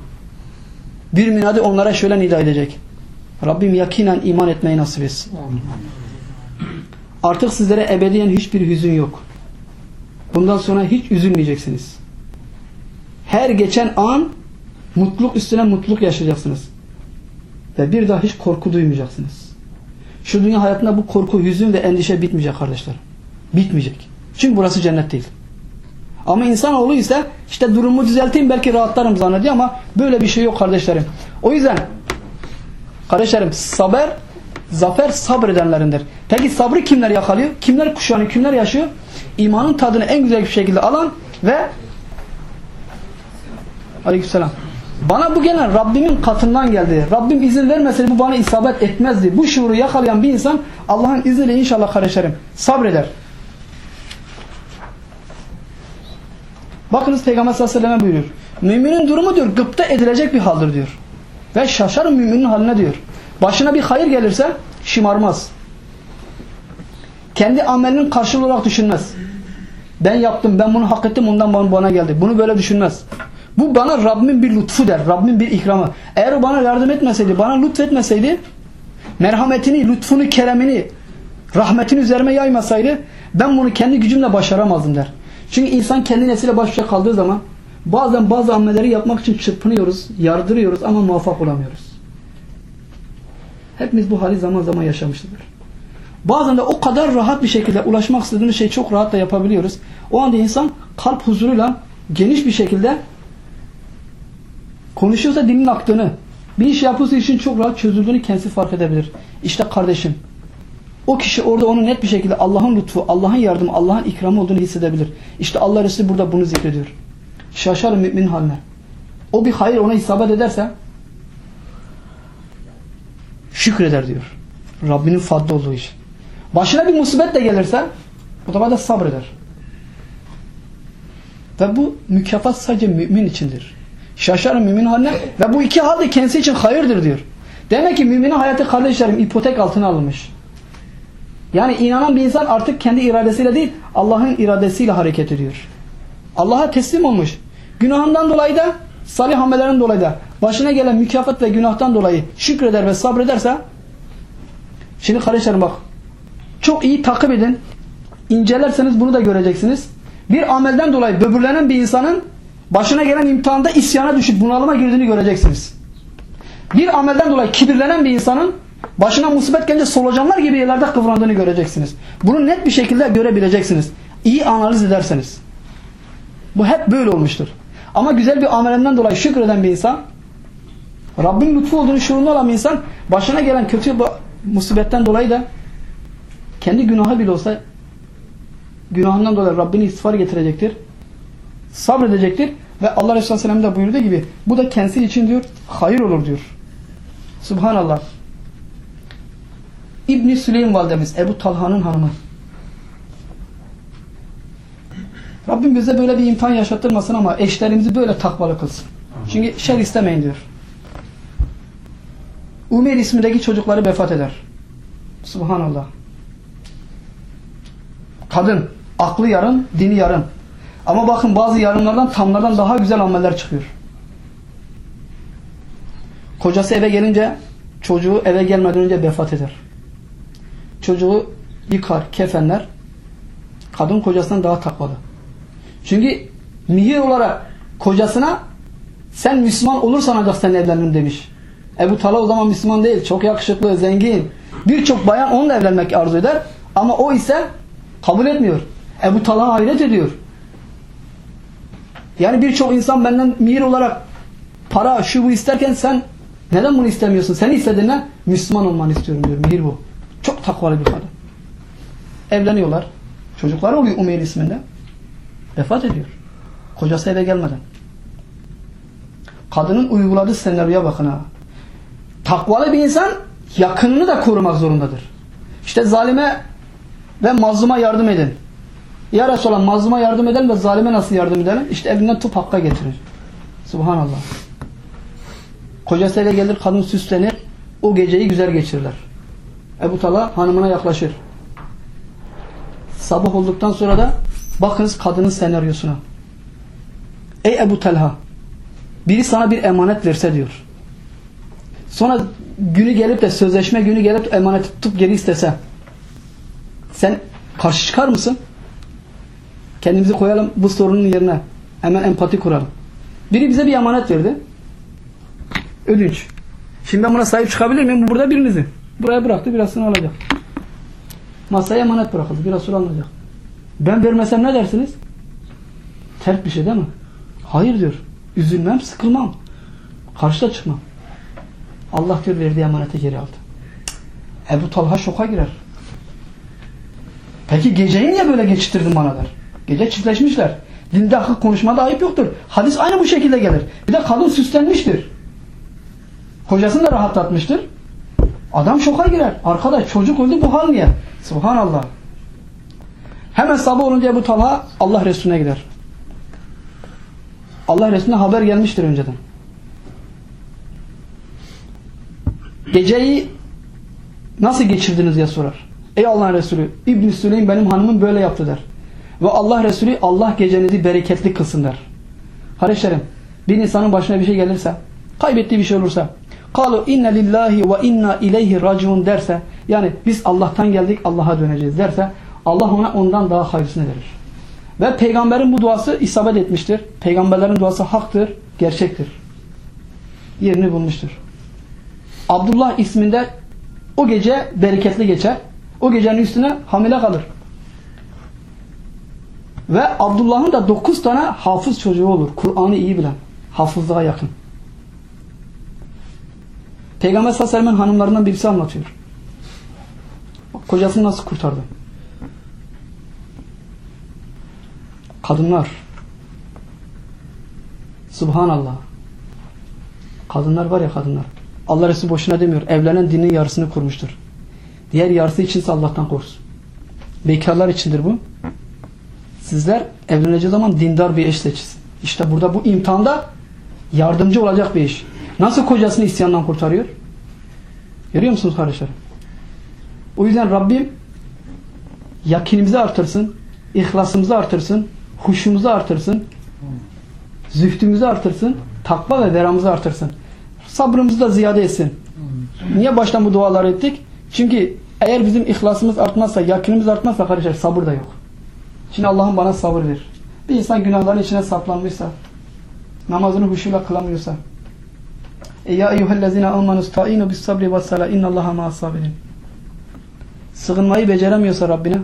bir minadi onlara şöyle nida edecek. Rabbim yakinen iman etmeyi nasip etsin. Artık sizlere ebediyen hiçbir hüzün yok. Bundan sonra hiç üzülmeyeceksiniz. Her geçen an mutluluk üstüne mutluluk yaşayacaksınız. Ve bir daha hiç korku duymayacaksınız. Şu dünya hayatında bu korku, hüzün ve endişe bitmeyecek kardeşler. Bitmeyecek. Çünkü burası cennet değil. Ama insanoğlu ise işte durumu düzelteyim belki rahatlarım zannediyor ama böyle bir şey yok kardeşlerim. O yüzden kardeşlerim saber, zafer sabredenlerindir. Peki sabrı kimler yakalıyor? Kimler kuşanıyor? Kimler yaşıyor? İmanın tadını en güzel bir şekilde alan ve Aleykümselam. Bana bu gelen Rabbimin katından geldi. Rabbim izin vermeseydi bu bana isabet etmezdi. Bu şuuru yakalayan bir insan Allah'ın izniyle inşallah kardeşlerim sabreder. Bakınız Peygamber sallallahu aleyhi ve sellem buyuruyor. Müminin durumu diyor gıpta edilecek bir haldir diyor. Ve şaşarım müminin haline diyor. Başına bir hayır gelirse şımarmaz. Kendi amelinin karşılığı olarak düşünmez. Ben yaptım, ben bunu hak ettim, ondan bana geldi. Bunu böyle düşünmez. Bu bana Rabbimin bir lütfu der. Rabbimin bir ikramı. Eğer o bana yardım etmeseydi, bana lütfetmeseydi, merhametini, lütfunu, keremini, rahmetini üzerime yaymasaydı ben bunu kendi gücümle başaramazdım der. Çünkü insan kendi nefsiyle baş başa kaldığı zaman bazen bazı amelleri yapmak için çırpınıyoruz, yardırıyoruz ama muvaffak olamıyoruz. Hepimiz bu hali zaman zaman yaşamışızdır. Bazen de o kadar rahat bir şekilde ulaşmak istediğimiz şeyi çok rahat da yapabiliyoruz. O anda insan kalp huzuruyla geniş bir şekilde konuşuyorsa dilin aktığını, bir iş yapıyorsa işin çok rahat çözüldüğünü kendisi fark edebilir. İşte kardeşim, o kişi orada onu net bir şekilde Allah'ın lütfu, Allah'ın yardımı, Allah'ın ikramı olduğunu hissedebilir. İşte Allah Resulü burada bunu zikrediyor. Şaşarım müminin haline. O bir hayır ona isabet ederse şükreder diyor. Rabbinin fadlı olduğu için. Başına bir musibet de gelirse o zaman da sabreder. Ve bu mükafat sadece mümin içindir. Şaşarım mümin haline ve bu iki hal de kendisi için hayırdır diyor. Demek ki müminin hayatı kardeşlerim ipotek altına alınmış. Yani inanan bir insan artık kendi iradesiyle değil Allah'ın iradesiyle hareket ediyor. Allah'a teslim olmuş. Günahından dolayı da salih amelerin dolayı da başına gelen mükafat ve günahtan dolayı şükreder ve sabrederse şimdi kardeşlerim bak çok iyi takip edin. İncelerseniz bunu da göreceksiniz. Bir amelden dolayı böbürlenen bir insanın başına gelen imtihanda isyana düşüp bunalıma girdiğini göreceksiniz. Bir amelden dolayı kibirlenen bir insanın başına musibet gelince solucanlar gibi yerlerde kıvrandığını göreceksiniz. Bunu net bir şekilde görebileceksiniz. İyi analiz ederseniz. Bu hep böyle olmuştur. Ama güzel bir amelinden dolayı şükreden bir insan, Rabbin lütfu olduğunu şuurunda olan bir insan, başına gelen kötü musibetten dolayı da kendi günahı bile olsa günahından dolayı Rabbini istiğfar getirecektir. Sabredecektir. Ve Allah Resulü Aleyhisselam da buyurduğu gibi bu da kendisi için diyor hayır olur diyor. Subhanallah. İbni Süleym validemiz Ebu Talha'nın hanımı. Rabbim bize böyle bir imtihan yaşattırmasın ama eşlerimizi böyle takvalı kılsın. Çünkü şer istemeyin diyor. Umeyr ismindeki çocukları vefat eder. Subhanallah. Kadın. Aklı yarın, dini yarın. Ama bakın bazı yarınlardan tamlardan daha güzel ameller çıkıyor. Kocası eve gelince çocuğu eve gelmeden önce vefat eder. Çocuğu yıkar, kefenler. Kadın kocasından daha takvalı. Çünkü mihir olarak kocasına sen Müslüman olursan ancak seninle evlenirim demiş. Ebu Talha o zaman Müslüman değil. Çok yakışıklı, zengin. Birçok bayan onunla evlenmek arzu eder. Ama o ise kabul etmiyor. Ebu Talha hayret ediyor. Yani birçok insan benden mihir olarak para, şu bu isterken sen neden bunu istemiyorsun? Seni istediğinden Müslüman olmanı istiyorum diyor. Mihir bu. Çok takvalı bir kadın. Evleniyorlar. Çocukları oluyor Umeyr isminde. Vefat ediyor. Kocası eve gelmeden. Kadının uyguladığı senaryoya bakın ha. Takvalı bir insan yakınını da korumak zorundadır. İşte zalime ve mazluma yardım edin. Ya Resulallah mazluma yardım edelim ve zalime nasıl yardım edelim? İşte elinden tup hakka getirir. Subhanallah. Kocası eve gelir, kadın süslenir. O geceyi güzel geçirirler. Ebu Talha hanımına yaklaşır. Sabah olduktan sonra da bakınız kadının senaryosuna. Ey Ebu Talha biri sana bir emanet verse diyor. Sonra günü gelip de sözleşme günü gelip de emaneti tutup geri istese sen karşı çıkar mısın? Kendimizi koyalım bu sorunun yerine. Hemen empati kuralım. Biri bize bir emanet verdi. Ödünç. Şimdi ben buna sahip çıkabilir miyim? Bu burada birinizin. Buraya bıraktı birazını alacak. Masaya emanet bırakıldı. Biraz sonra alınacak. Ben vermesem ne dersiniz? Tert bir şey değil mi? Hayır diyor. Üzülmem, sıkılmam. Karşıda çıkmam. Allah diyor verdiği emanete geri aldı. Ebu Talha şoka girer. Peki geceyi niye böyle geçirtirdin bana der. Gece çiftleşmişler. Dinde hakkı konuşmada ayıp yoktur. Hadis aynı bu şekilde gelir. Bir de kadın süslenmiştir. Kocasını da rahatlatmıştır. Adam şoka girer. Arkadaş çocuk öldü bu hal niye? Subhanallah. Hemen sabah olunca Ebu Talha Allah Resulüne gider. Allah Resulüne haber gelmiştir önceden. Geceyi nasıl geçirdiniz diye sorar. Ey Allah'ın Resulü İbn-i Süleym benim hanımım böyle yaptı der. Ve Allah Resulü Allah gecenizi bereketli kılsın der. Kardeşlerim bir insanın başına bir şey gelirse kaybettiği bir şey olursa kalu inne lillahi ve inna ileyhi raciun derse yani biz Allah'tan geldik Allah'a döneceğiz derse Allah ona ondan daha hayırlısını verir. Ve peygamberin bu duası isabet etmiştir. Peygamberlerin duası haktır, gerçektir. Yerini bulmuştur. Abdullah isminde o gece bereketli geçer. O gecenin üstüne hamile kalır. Ve Abdullah'ın da dokuz tane hafız çocuğu olur. Kur'an'ı iyi bilen. Hafızlığa yakın. Peygamber sallallahu aleyhi ve sellem hanımlarından birisi anlatıyor. Kocasını nasıl kurtardı? Kadınlar. Subhanallah. Kadınlar var ya kadınlar. Allah Resulü boşuna demiyor. Evlenen dinin yarısını kurmuştur. Diğer yarısı içinse Allah'tan korksun. Bekarlar içindir bu. Sizler evleneceği zaman dindar bir eş seçin. İşte burada bu imtihanda yardımcı olacak bir iş. Nasıl kocasını isyandan kurtarıyor? Görüyor musunuz kardeşler? O yüzden Rabbim yakinimizi artırsın, ihlasımızı artırsın, huşumuzu artırsın, zühdümüzü artırsın, takva ve veramızı artırsın. Sabrımızı da ziyade etsin. Niye baştan bu duaları ettik? Çünkü eğer bizim ihlasımız artmazsa, yakinimiz artmazsa kardeşler sabır da yok. Şimdi Allah'ım bana sabır ver. Bir insan günahların içine saplanmışsa, namazını huşuyla kılamıyorsa, ya eyyühellezine amanu sta'inu bis sabri ve sala innallaha ma'as sabirin. Sığınmayı beceremiyorsa Rabbine,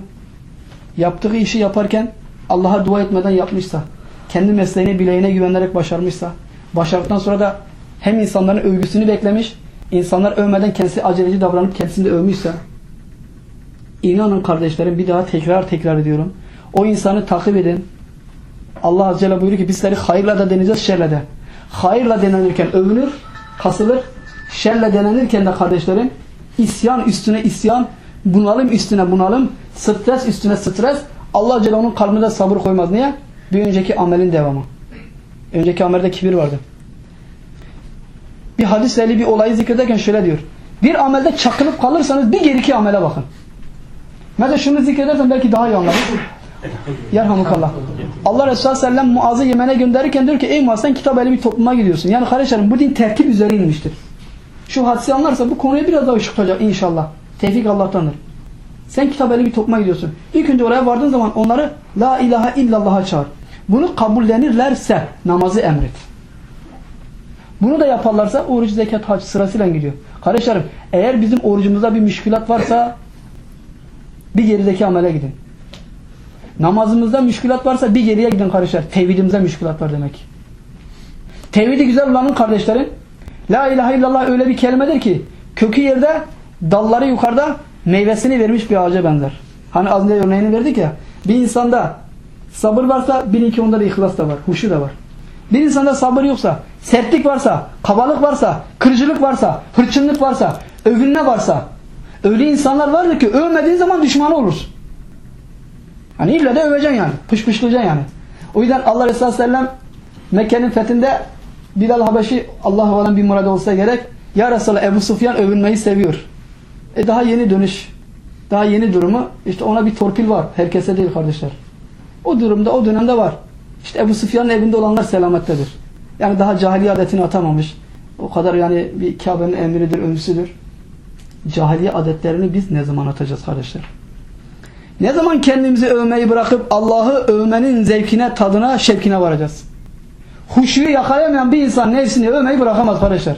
yaptığı işi yaparken Allah'a dua etmeden yapmışsa, kendi mesleğine bileğine güvenerek başarmışsa, başardıktan sonra da hem insanların övgüsünü beklemiş, insanlar övmeden kendisi aceleci davranıp kendisini de övmüşse, inanın kardeşlerim bir daha tekrar tekrar ediyorum. O insanı takip edin. Allah Azze ve Celle buyuruyor ki bizleri hayırla da deneyeceğiz, şerle de. Hayırla denenirken övünür, kasılır. Şerle denenirken de kardeşlerim isyan üstüne isyan, bunalım üstüne bunalım, stres üstüne stres. Allah Celle onun kalbine sabır koymaz. Niye? Bir önceki amelin devamı. Önceki amelde kibir vardı. Bir hadisle bir olayı zikrederken şöyle diyor. Bir amelde çakılıp kalırsanız bir geriki amele bakın. Mesela şunu zikredersen belki daha iyi anlarız. Yerhamukallah. Allah Resulü Sellem Muaz'ı Yemen'e gönderirken diyor ki ey Muaz sen kitap eli bir topluma gidiyorsun. Yani kardeşlerim bu din tertip üzere inmiştir. Şu hadisi anlarsa bu konuya biraz daha ışık tutacak inşallah. Tevfik Allah'tandır. Sen kitap eli bir topluma gidiyorsun. İlk önce oraya vardığın zaman onları La ilahe illallah'a çağır. Bunu kabullenirlerse namazı emret. Bunu da yaparlarsa oruç, zekat, hac sırasıyla gidiyor. Kardeşlerim eğer bizim orucumuzda bir müşkülat varsa bir gerideki amele gidin. Namazımızda müşkülat varsa bir geriye gidin kardeşler. Tevhidimizde müşkülat var demek. Tevhidi güzel olanın kardeşlerin La ilahe illallah öyle bir kelimedir ki kökü yerde dalları yukarıda meyvesini vermiş bir ağaca benzer. Hani az önce örneğini verdik ya bir insanda sabır varsa bilin ki onda da ihlas da var, huşu da var. Bir insanda sabır yoksa, sertlik varsa, kabalık varsa, kırıcılık varsa, hırçınlık varsa, övünme varsa öyle insanlar vardır ki övmediğin zaman düşmanı olursun. Hani illa de öveceksin yani. Pışpışlayacaksın yani. O yüzden Allah Resulü Sellem Mekke'nin fethinde Bilal Habeşi Allah olan bir murad olsa gerek Ya Resulallah Ebu Sufyan övünmeyi seviyor. E daha yeni dönüş. Daha yeni durumu. işte ona bir torpil var. Herkese değil kardeşler. O durumda o dönemde var. İşte Ebu Sufyan'ın evinde olanlar selamettedir. Yani daha cahiliye adetini atamamış. O kadar yani bir Kabe'nin emridir, öncüsüdür. Cahiliye adetlerini biz ne zaman atacağız kardeşler? Ne zaman kendimizi övmeyi bırakıp Allah'ı övmenin zevkine, tadına, şevkine varacağız? Huşuyu yakalayamayan bir insan nefsini övmeyi bırakamaz kardeşler.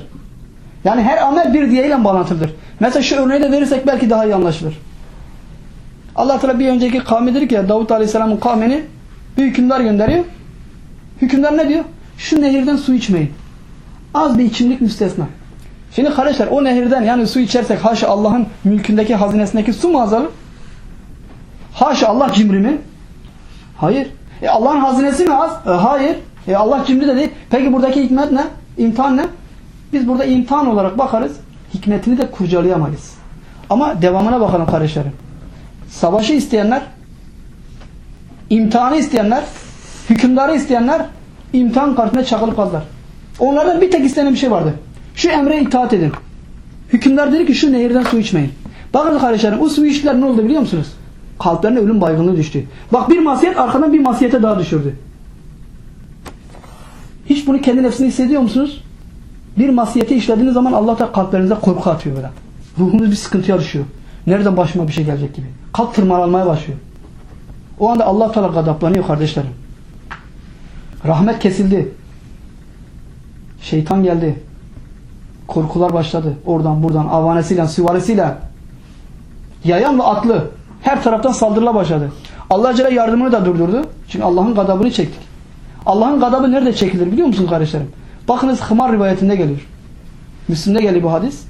Yani her amel bir diğeriyle bağlantılıdır. Mesela şu örneği de verirsek belki daha iyi anlaşılır. Allah Teala bir önceki kavmidir ki Davut Aleyhisselam'ın kavmini bir hükümdar gönderiyor. Hükümdar ne diyor? Şu nehirden su içmeyin. Az bir içimlik müstesna. Şimdi kardeşler o nehirden yani su içersek haşa Allah'ın mülkündeki hazinesindeki su mu azalır? Haşa Allah cimri mi? Hayır. E Allah'ın hazinesi mi az? E hayır. E Allah cimri de değil. Peki buradaki hikmet ne? İmtihan ne? Biz burada imtihan olarak bakarız. Hikmetini de kurcalayamayız. Ama devamına bakalım kardeşlerim. Savaşı isteyenler, imtihanı isteyenler, hükümdarı isteyenler imtihan karşısında çakılıp kaldılar. Onlardan bir tek istenen bir şey vardı. Şu emre itaat edin. Hükümdar dedi ki şu nehirden su içmeyin. Bakın kardeşlerim o su içtiler ne oldu biliyor musunuz? Kalplerine ölüm baygınlığı düştü. Bak bir masiyet arkadan bir masiyete daha düşürdü. Hiç bunu kendi nefsinde hissediyor musunuz? Bir masiyeti işlediğiniz zaman Allah da kalplerinize korku atıyor böyle. Ruhunuz bir sıkıntıya düşüyor. Nereden başıma bir şey gelecek gibi. Kalp tırmalanmaya başlıyor. O anda Allah Teala gadaplanıyor kardeşlerim. Rahmet kesildi. Şeytan geldi. Korkular başladı. Oradan buradan avanesiyle, süvarisiyle yayan ve atlı her taraftan saldırıla başladı. Allah Celle yardımını da durdurdu. Çünkü Allah'ın gadabını çektik. Allah'ın gadabı nerede çekilir biliyor musun kardeşlerim? Bakınız Hımar rivayetinde geliyor. Müslim'de geliyor bu hadis.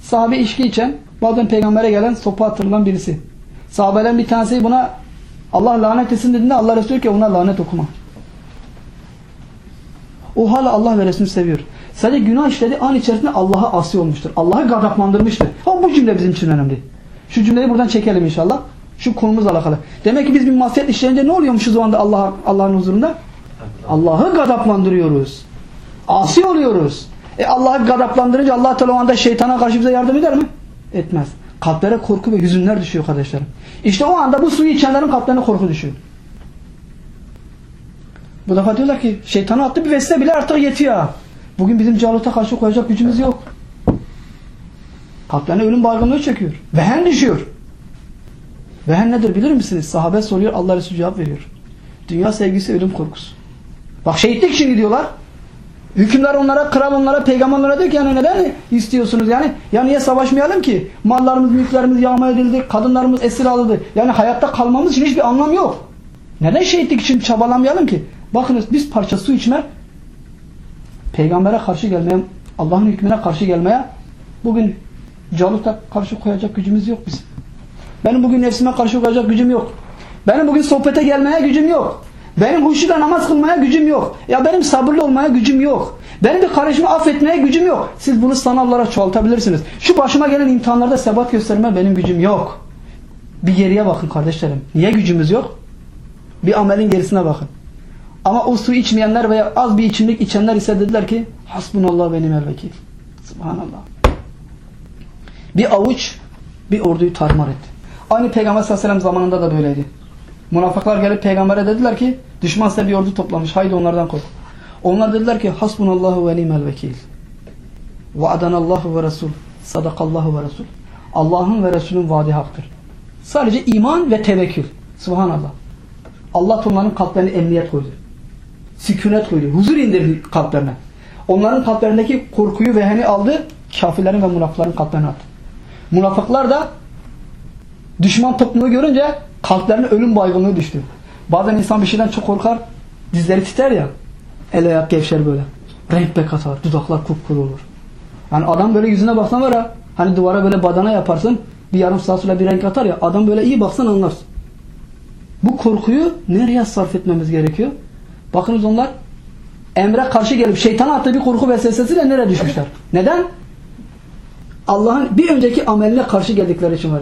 Sahabe içki içen, bazen peygambere gelen sopa attırılan birisi. Sahabeden bir tanesi buna Allah lanet etsin dediğinde Allah Resulü ki ona lanet okuma. O hala Allah ve Resulü seviyor. Sadece günah işledi an içerisinde Allah'a asi olmuştur. Allah'ı gadaplandırmıştır. Ama bu cümle bizim için önemli. Şu cümleyi buradan çekelim inşallah. Şu konumuzla alakalı. Demek ki biz bir masiyet işleyince ne oluyormuşuz o anda Allah Allah'ın huzurunda? Allah'ı gadaplandırıyoruz. Asi oluyoruz. E Allah'ı gadaplandırınca Allah Teala o anda şeytana karşı bize yardım eder mi? Etmez. Kalplere korku ve hüzünler düşüyor kardeşlerim. İşte o anda bu suyu içenlerin kalplerine korku düşüyor. Bu defa diyorlar ki şeytana attı bir vesile bile artık yetiyor. Bugün bizim cahilata karşı koyacak gücümüz yok. Kalplerine ölüm baygınlığı çekiyor. Vehen düşüyor. Vehen nedir bilir misiniz? Sahabe soruyor Allah Resulü cevap veriyor. Dünya sevgisi ölüm korkusu. Bak şehitlik için gidiyorlar. Hükümler onlara, kral onlara, peygamberlere diyor ki yani neden istiyorsunuz yani? Ya niye savaşmayalım ki? Mallarımız, mülklerimiz yağma edildi, kadınlarımız esir alındı. Yani hayatta kalmamız için hiçbir anlam yok. Neden şehitlik için çabalamayalım ki? Bakınız biz parça su içme, peygambere karşı gelmeye, Allah'ın hükmüne karşı gelmeye bugün Calut'a karşı koyacak gücümüz yok bizim. Benim bugün nefsime karşı koyacak gücüm yok. Benim bugün sohbete gelmeye gücüm yok. Benim huşuyla namaz kılmaya gücüm yok. Ya benim sabırlı olmaya gücüm yok. Benim bir kardeşimi affetmeye gücüm yok. Siz bunu sanallara çoğaltabilirsiniz. Şu başıma gelen imtihanlarda sebat gösterme benim gücüm yok. Bir geriye bakın kardeşlerim. Niye gücümüz yok? Bir amelin gerisine bakın. Ama o su içmeyenler veya az bir içimlik içenler ise dediler ki Hasbunallah benim el vekil. Subhanallah. Bir avuç bir orduyu tarmar etti. Aynı Peygamber sallallahu aleyhi ve sellem zamanında da böyleydi. Münafıklar gelip peygambere dediler ki düşman size bir ordu toplamış. Haydi onlardan kork. Onlar dediler ki hasbunallahu ve nimel vekil. Vaadanallahu ve resul. Sadakallahu ve resul. Allah'ın ve Resul'ün vaadi haktır. Sadece iman ve tevekkül. Subhanallah. Allah onların kalplerine emniyet koydu. Sükunet koydu. Huzur indirdi kalplerine. Onların kalplerindeki korkuyu ve heni aldı. Kafirlerin ve münafıkların kalplerine attı. Münafıklar da düşman topluluğu görünce kalplerine ölüm baygınlığı düştü. Bazen insan bir şeyden çok korkar. Dizleri titer ya. El ayak gevşer böyle. Renk bek atar. Dudaklar kupkuru olur. Yani adam böyle yüzüne baksan var ya hani duvara böyle badana yaparsın bir yarım saat sonra bir renk atar ya adam böyle iyi baksan anlarsın. Bu korkuyu nereye sarf etmemiz gerekiyor? Bakınız onlar emre karşı gelip şeytana attığı bir korku vesvesesiyle nereye düşmüşler? Neden? Allah'ın bir önceki ameline karşı geldikleri için var.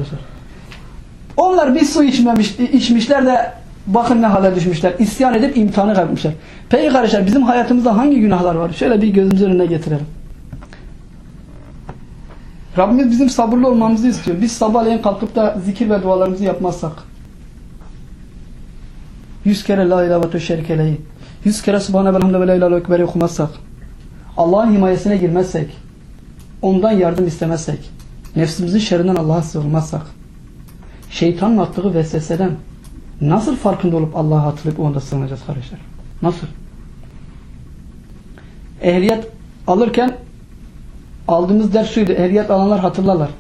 Onlar bir su içmemiş, içmişler de bakın ne hale düşmüşler. İsyan edip imtihanı kaybetmişler. Peki kardeşler bizim hayatımızda hangi günahlar var? Şöyle bir gözümüzün önüne getirelim. Rabbimiz bizim sabırlı olmamızı istiyor. Biz sabahleyin kalkıp da zikir ve dualarımızı yapmazsak. Yüz kere la ilahe ve şerikeleyi. Yüz kere subhane ve hamde ve la ilahe ekberi okumazsak. Allah'ın himayesine girmezsek. Ondan yardım istemezsek. Nefsimizin şerrinden Allah'a sığınmazsak. Şeytanın attığı vesveseden nasıl farkında olup Allah'a hatırlayıp onda sığınacağız kardeşler? Nasıl? Ehliyet alırken aldığımız ders şuydu. Ehliyet alanlar hatırlarlar.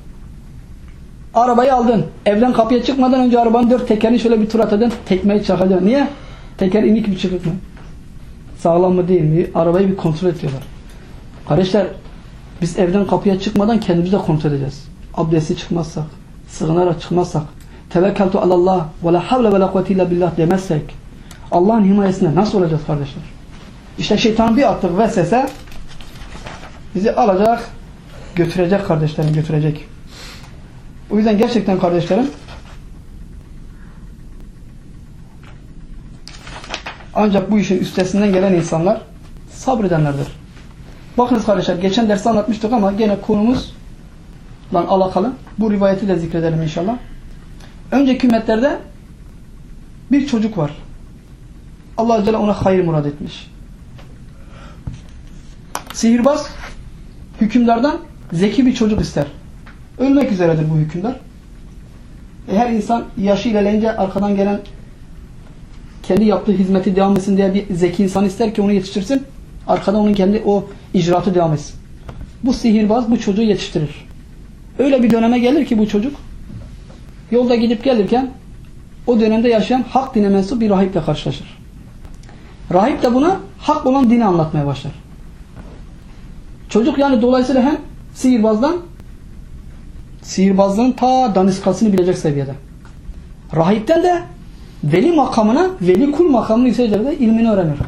Arabayı aldın. Evden kapıya çıkmadan önce arabanın dört tekerini şöyle bir tur atacaksın. Tekmeyi çakacaksın. Niye? Teker inik mi çıkık mı? Sağlam mı değil mi? Arabayı bir kontrol ediyorlar. Kardeşler biz evden kapıya çıkmadan kendimizi de kontrol edeceğiz. Abdesti çıkmazsak, sığınarak çıkmazsak, tevekkeltu alallah ve la havle ve la kuvvete illa billah demezsek Allah'ın himayesinde nasıl olacağız kardeşler? İşte şeytan bir attık vesvese bizi alacak, götürecek kardeşlerim, götürecek. O yüzden gerçekten kardeşlerim ancak bu işin üstesinden gelen insanlar sabredenlerdir. Bakınız kardeşler geçen derste anlatmıştık ama gene konumuzla alakalı. Bu rivayeti de zikredelim inşallah. Önceki ümmetlerde bir çocuk var. Allah Celle ona hayır murad etmiş. Sihirbaz hükümdardan zeki bir çocuk ister. Ölmek üzeredir bu hükümdar. E her insan yaşı ilerleyince arkadan gelen kendi yaptığı hizmeti devam etsin diye bir zeki insan ister ki onu yetiştirsin. Arkadan onun kendi o icraatı devam etsin. Bu sihirbaz bu çocuğu yetiştirir. Öyle bir döneme gelir ki bu çocuk yolda gidip gelirken o dönemde yaşayan hak dine mensup bir rahiple karşılaşır. Rahip de buna hak olan dini anlatmaya başlar. Çocuk yani dolayısıyla hem sihirbazdan sihirbazlığın ta daniskasını bilecek seviyede. Rahipten de veli makamına, veli kul makamını yükselecek de ilmini öğrenir.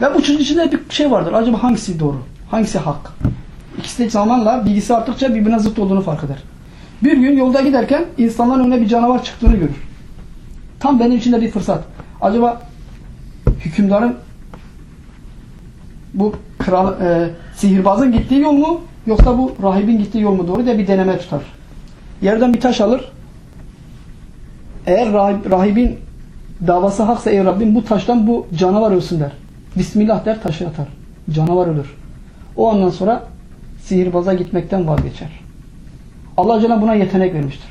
Ve bu çocuk içinde bir şey vardır. Acaba hangisi doğru? Hangisi hak? İkisi de zamanla bilgisi arttıkça birbirine zıt olduğunu fark eder. Bir gün yolda giderken insanların önüne bir canavar çıktığını görür. Tam benim için de bir fırsat. Acaba hükümdarın bu kral, e, sihirbazın gittiği yol mu yoksa bu rahibin gittiği yol mu doğru diye bir deneme tutar. Yerden bir taş alır. Eğer rahib, rahibin davası haksa ey Rabbim bu taştan bu canavar ölsün der. Bismillah der taşı atar. Canavar ölür. O andan sonra sihirbaza gitmekten vazgeçer. Allah Celle buna yetenek vermiştir.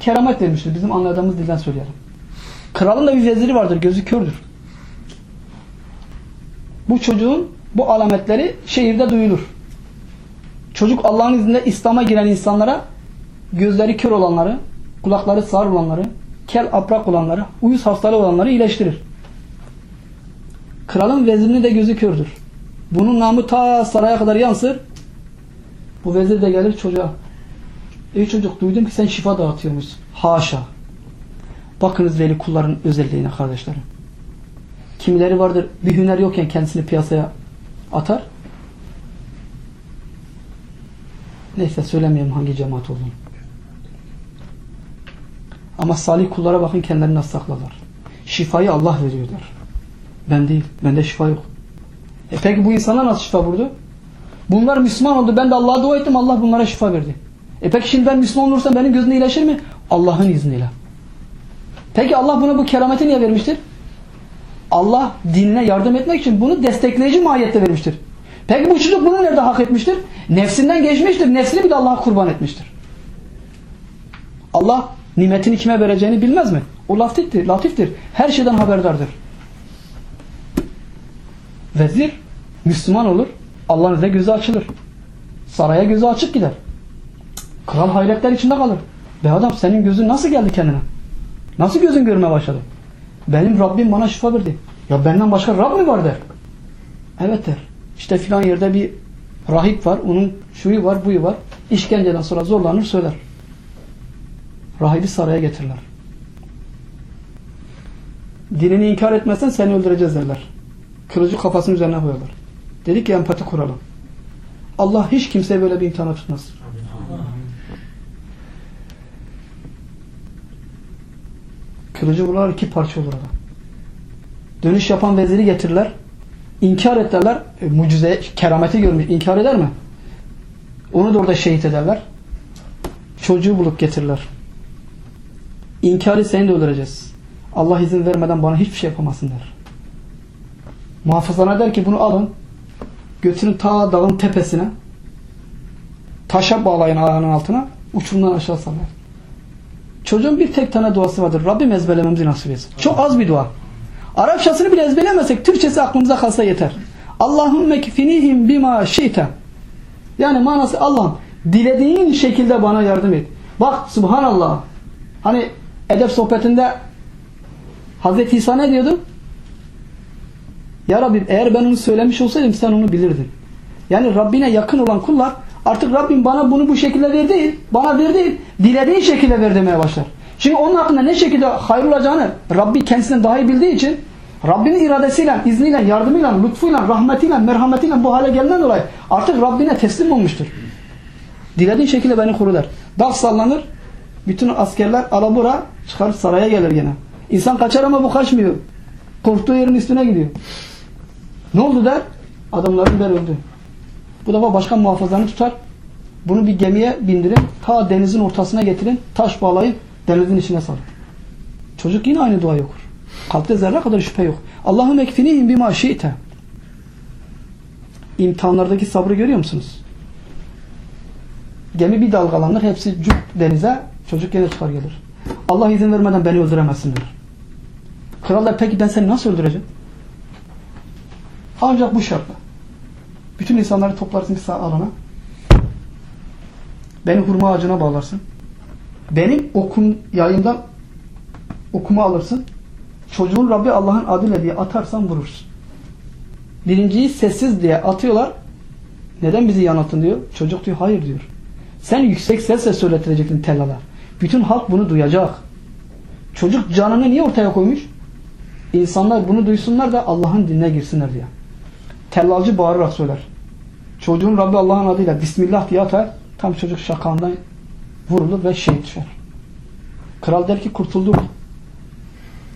Keramet vermiştir. Bizim anladığımız dilden söyleyelim. Kralın da bir veziri vardır. Gözü kördür. Bu çocuğun bu alametleri şehirde duyulur. Çocuk Allah'ın izniyle İslam'a giren insanlara gözleri kör olanları, kulakları sağır olanları, kel aprak olanları, uyuz hastalığı olanları iyileştirir. Kralın vezirinin de gözü kördür. Bunun namı ta saraya kadar yansır. Bu vezir de gelir çocuğa. Ey çocuk duydum ki sen şifa dağıtıyormuşsun. Haşa. Bakınız veli kulların özelliğine kardeşlerim. Kimileri vardır bir hüner yokken kendisini piyasaya atar. Neyse söylemeyeyim hangi cemaat olduğunu. Ama salih kullara bakın kendilerini nasıl saklarlar. Şifayı Allah veriyorlar. Ben değil. Bende şifa yok. E peki bu insana nasıl şifa vurdu? Bunlar Müslüman oldu. Ben de Allah'a dua ettim. Allah bunlara şifa verdi. E peki şimdi ben Müslüman olursam benim gözümde iyileşir mi? Allah'ın izniyle. Peki Allah buna bu kerameti niye vermiştir? Allah dinine yardım etmek için bunu destekleyici mahiyette vermiştir. Peki bu çocuk bunu nerede hak etmiştir? Nefsinden geçmiştir. Nefsini bir de Allah'a kurban etmiştir. Allah nimetini kime vereceğini bilmez mi? O latiftir, latiftir. Her şeyden haberdardır. Vezir Müslüman olur. Allah'ın izniyle gözü açılır. Saraya gözü açık gider. Kral hayretler içinde kalır. Be adam senin gözün nasıl geldi kendine? Nasıl gözün görmeye başladı? Benim Rabbim bana şifa verdi. Ya benden başka Rab mi var der. Evet der. İşte filan yerde bir rahip var. Onun şuyu var buyu var. İşkenceden sonra zorlanır söyler. Rahibi saraya getirirler. Dinini inkar etmezsen seni öldüreceğiz derler. Kılıcı kafasının üzerine koyarlar. Dedik ki empati kuralım. Allah hiç kimseye böyle bir imtihana tutmaz. Kılıcı vururlar iki parça olur adam. Dönüş yapan veziri getirirler. İnkar ederler. E, mucize, kerameti görmüş. İnkar eder mi? Onu da orada şehit ederler. Çocuğu bulup getirirler. İnkarı seni de öldüreceğiz. Allah izin vermeden bana hiçbir şey yapamazsın der. Muhafızlarına der ki bunu alın. Götürün ta dağın tepesine. Taşa bağlayın ayağının altına. Uçurumdan aşağı sallar. Çocuğun bir tek tane duası vardır. Rabbim ezberlememizi nasip etsin. Çok az bir dua. Arapçasını bile ezberlemesek Türkçesi aklımıza kalsa yeter. Allahümme kfinihim bima şi'te. Yani manası Allah'ım dilediğin şekilde bana yardım et. Bak subhanallah. Hani edep sohbetinde Hazreti İsa ne diyordu? Ya Rabbi eğer ben onu söylemiş olsaydım sen onu bilirdin. Yani Rabbine yakın olan kullar artık Rabbim bana bunu bu şekilde ver değil, bana ver değil, dilediğin şekilde ver demeye başlar. Çünkü onun hakkında ne şekilde hayır olacağını Rabbi kendisinden daha iyi bildiği için Rabbinin iradesiyle, izniyle, yardımıyla, lütfuyla, rahmetiyle, merhametiyle bu hale geldiğinden dolayı artık Rabbine teslim olmuştur. Dilediğin şekilde beni koru der. Dağ sallanır, bütün askerler alabura çıkar saraya gelir gene. İnsan kaçar ama bu kaçmıyor. Korktuğu yerin üstüne gidiyor. Ne oldu der? Adamların der öldü. Bu defa başkan muhafızlarını tutar. Bunu bir gemiye bindirin. Ta denizin ortasına getirin. Taş bağlayın. Denizin içine salın. Çocuk yine aynı duayı okur. Kalpte zerre kadar şüphe yok. Allah'ım ekfinihim bima şi'te. İmtihanlardaki sabrı görüyor musunuz? Gemi bir dalgalanır. Hepsi cüp denize. Çocuk gene çıkar gelir. Allah izin vermeden beni öldüremezsin der. Kral peki ben seni nasıl öldüreceğim? Ancak bu şartla. Bütün insanları toplarsın bir alana. Beni hurma ağacına bağlarsın. Benim okum yayından okuma alırsın. Çocuğun Rabbi Allah'ın adıyla diye atarsan vurursun. Birinciyi sessiz diye atıyorlar. Neden bizi yanılttın diyor. Çocuk diyor hayır diyor. Sen yüksek sesle söyletecektin tellala. Bütün halk bunu duyacak. Çocuk canını niye ortaya koymuş? İnsanlar bunu duysunlar da Allah'ın dinine girsinler diye. Tellalcı bağırarak söyler. Çocuğun Rabbi Allah'ın adıyla Bismillah diye atar. Tam çocuk şakağından vurulur ve şehit düşer. Kral der ki kurtulduk.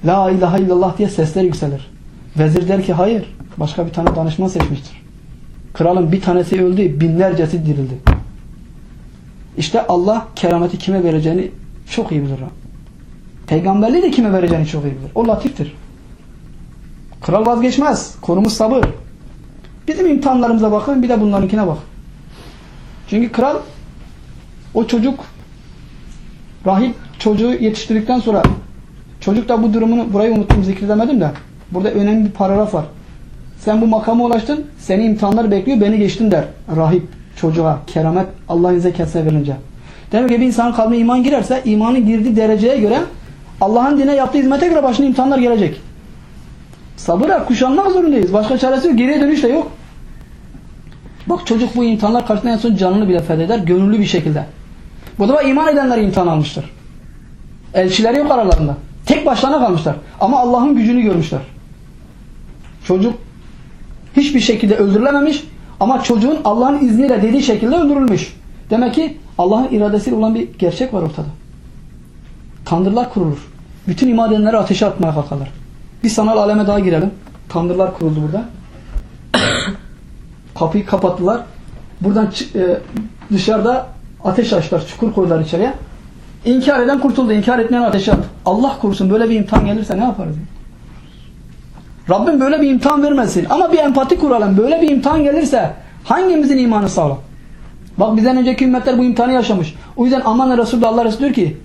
La ilahe illallah diye sesler yükselir. Vezir der ki hayır. Başka bir tane danışman seçmiştir. Kralın bir tanesi öldü. Binlercesi dirildi. İşte Allah kerameti kime vereceğini çok iyi bilir. Peygamberliği de kime vereceğini çok iyi bilir. O latiftir. Kral vazgeçmez. Konumuz sabır. Bizim imtihanlarımıza bakın bir de bunlarınkine bak. Çünkü kral o çocuk rahip çocuğu yetiştirdikten sonra çocuk da bu durumunu burayı unuttum zikredemedim de burada önemli bir paragraf var. Sen bu makama ulaştın seni imtihanlar bekliyor beni geçtin der rahip çocuğa keramet Allah'ın zekatına verince. Demek ki bir insanın kalbine iman girerse imanı girdiği dereceye göre Allah'ın dine yaptığı hizmete göre başına imtihanlar gelecek. Sabırla kuşanmak zorundayız. Başka çaresi yok. Geriye dönüş de yok. Bak çocuk bu imtihanlar karşısında en son canını bile fetheder. Gönüllü bir şekilde. Bu da iman edenler imtihan almıştır. Elçileri yok aralarında. Tek başlarına kalmışlar. Ama Allah'ın gücünü görmüşler. Çocuk hiçbir şekilde öldürülememiş ama çocuğun Allah'ın izniyle dediği şekilde öldürülmüş. Demek ki Allah'ın iradesiyle olan bir gerçek var ortada. Tandırlar kurulur. Bütün iman edenleri ateşe atmaya kalkarlar. Bir sanal aleme daha girelim. Tandırlar kuruldu burada. (coughs) Kapıyı kapattılar. Buradan e, dışarıda ateş açtılar. Çukur koydular içeriye. İnkar eden kurtuldu. İnkar etmeyen ateşe attı. Allah korusun böyle bir imtihan gelirse ne yaparız? Rabbim böyle bir imtihan vermesin. Ama bir empati kuralım. Böyle bir imtihan gelirse hangimizin imanı sağlam? Bak bizden önceki ümmetler bu imtihanı yaşamış. O yüzden aman Resulullah Allah Resulü diyor ki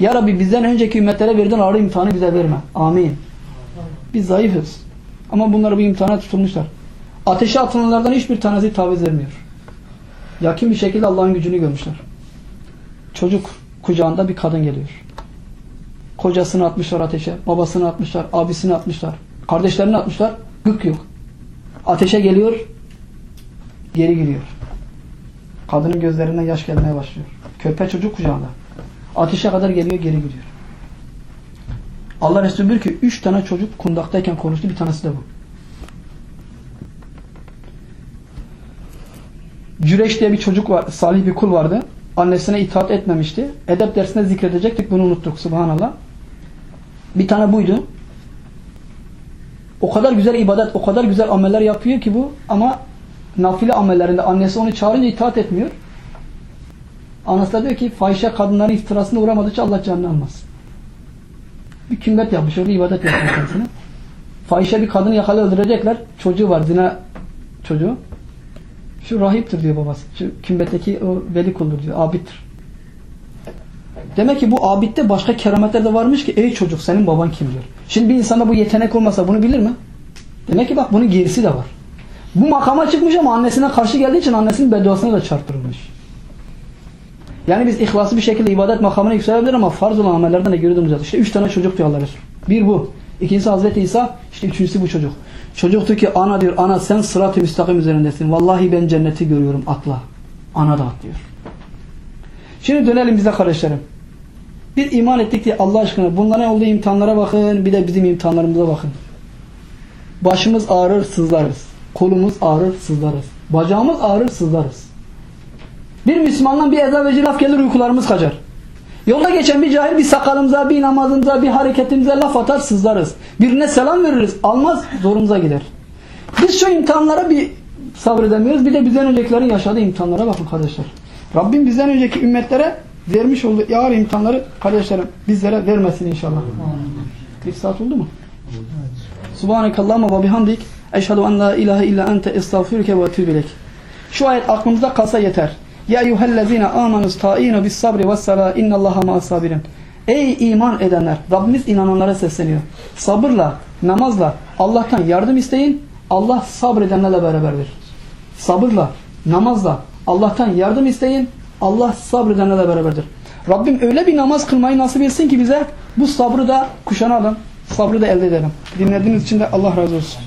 Ya Rabbi bizden önceki ümmetlere verdiğin ağır imtihanı bize verme. Amin. Biz zayıfız. Ama bunları bu imtihana tutulmuşlar. Ateşe atılanlardan hiçbir tanesi taviz vermiyor. Yakin bir şekilde Allah'ın gücünü görmüşler. Çocuk kucağında bir kadın geliyor. Kocasını atmışlar ateşe, babasını atmışlar, abisini atmışlar, kardeşlerini atmışlar, gık yok. Ateşe geliyor, geri gidiyor. Kadının gözlerinden yaş gelmeye başlıyor. Köpe çocuk kucağında. Ateşe kadar geliyor, geri gidiyor. Allah Resulü diyor ki üç tane çocuk kundaktayken konuştu, bir tanesi de bu. Cüreş diye bir çocuk var, salih bir kul vardı. Annesine itaat etmemişti. Edep dersinde zikredecektik, bunu unuttuk subhanallah. Bir tane buydu. O kadar güzel ibadet, o kadar güzel ameller yapıyor ki bu ama nafile amellerinde annesi onu çağırınca itaat etmiyor. Anası da diyor ki fahişe kadınların iftirasına uğramadıkça Allah canını almaz. Bir kümbet yapmış, orada ibadet yapıyor kendisine. Fahişe bir kadını yakalı öldürecekler. Çocuğu var, zina çocuğu. Şu rahiptir diyor babası. Şu kümbetteki o veli kuldur diyor. Abittir. Demek ki bu abitte başka kerametler de varmış ki ey çocuk senin baban kim diyor. Şimdi bir insanda bu yetenek olmasa bunu bilir mi? Demek ki bak bunun gerisi de var. Bu makama çıkmış ama annesine karşı geldiği için annesinin bedduasına da çarptırılmış. Yani biz ihlaslı bir şekilde ibadet makamına yükselebilir ama farz olan amellerden de geri döneceğiz. İşte üç tane çocuk diyor Allah. Bir bu. İkincisi Hazreti İsa. işte üçüncüsü bu çocuk. Çocuk diyor ki ana diyor ana sen sırat-ı müstakim üzerindesin. Vallahi ben cenneti görüyorum atla. Ana da at diyor. Şimdi dönelim bize kardeşlerim. Bir iman ettik diye Allah aşkına bunların olduğu imtihanlara bakın bir de bizim imtihanlarımıza bakın. Başımız ağrır sızlarız. Kolumuz ağrır sızlarız. Bacağımız ağrır sızlarız. Bir Müslümandan bir eza ve laf gelir uykularımız kaçar. Yolda geçen bir cahil bir sakalımıza, bir namazımıza, bir hareketimize laf atar sızlarız. Birine selam veririz. Almaz zorumuza gider. Biz şu imtihanlara bir sabredemiyoruz. Bir de bizden öncekilerin yaşadığı imtihanlara bakın kardeşler. Rabbim bizden önceki ümmetlere vermiş olduğu ağır imtihanları kardeşlerim bizlere vermesin inşallah. Bir saat oldu mu? Subhanekallahumma ve bihamdik. Eşhedü en la ilahe illa ente estağfirüke ve etûbü. Şu ayet aklımızda kalsa yeter. Ya eyyühellezine amanus ta'inu bis sabri ve sala innallaha ma'as sabirin. Ey iman edenler! Rabbimiz inananlara sesleniyor. Sabırla, namazla Allah'tan yardım isteyin. Allah sabredenlerle beraberdir. Sabırla, namazla Allah'tan yardım isteyin. Allah sabredenlerle beraberdir. Rabbim öyle bir namaz kılmayı nasip etsin ki bize bu sabrı da kuşanalım. Sabrı da elde edelim. Dinlediğiniz için de Allah razı olsun.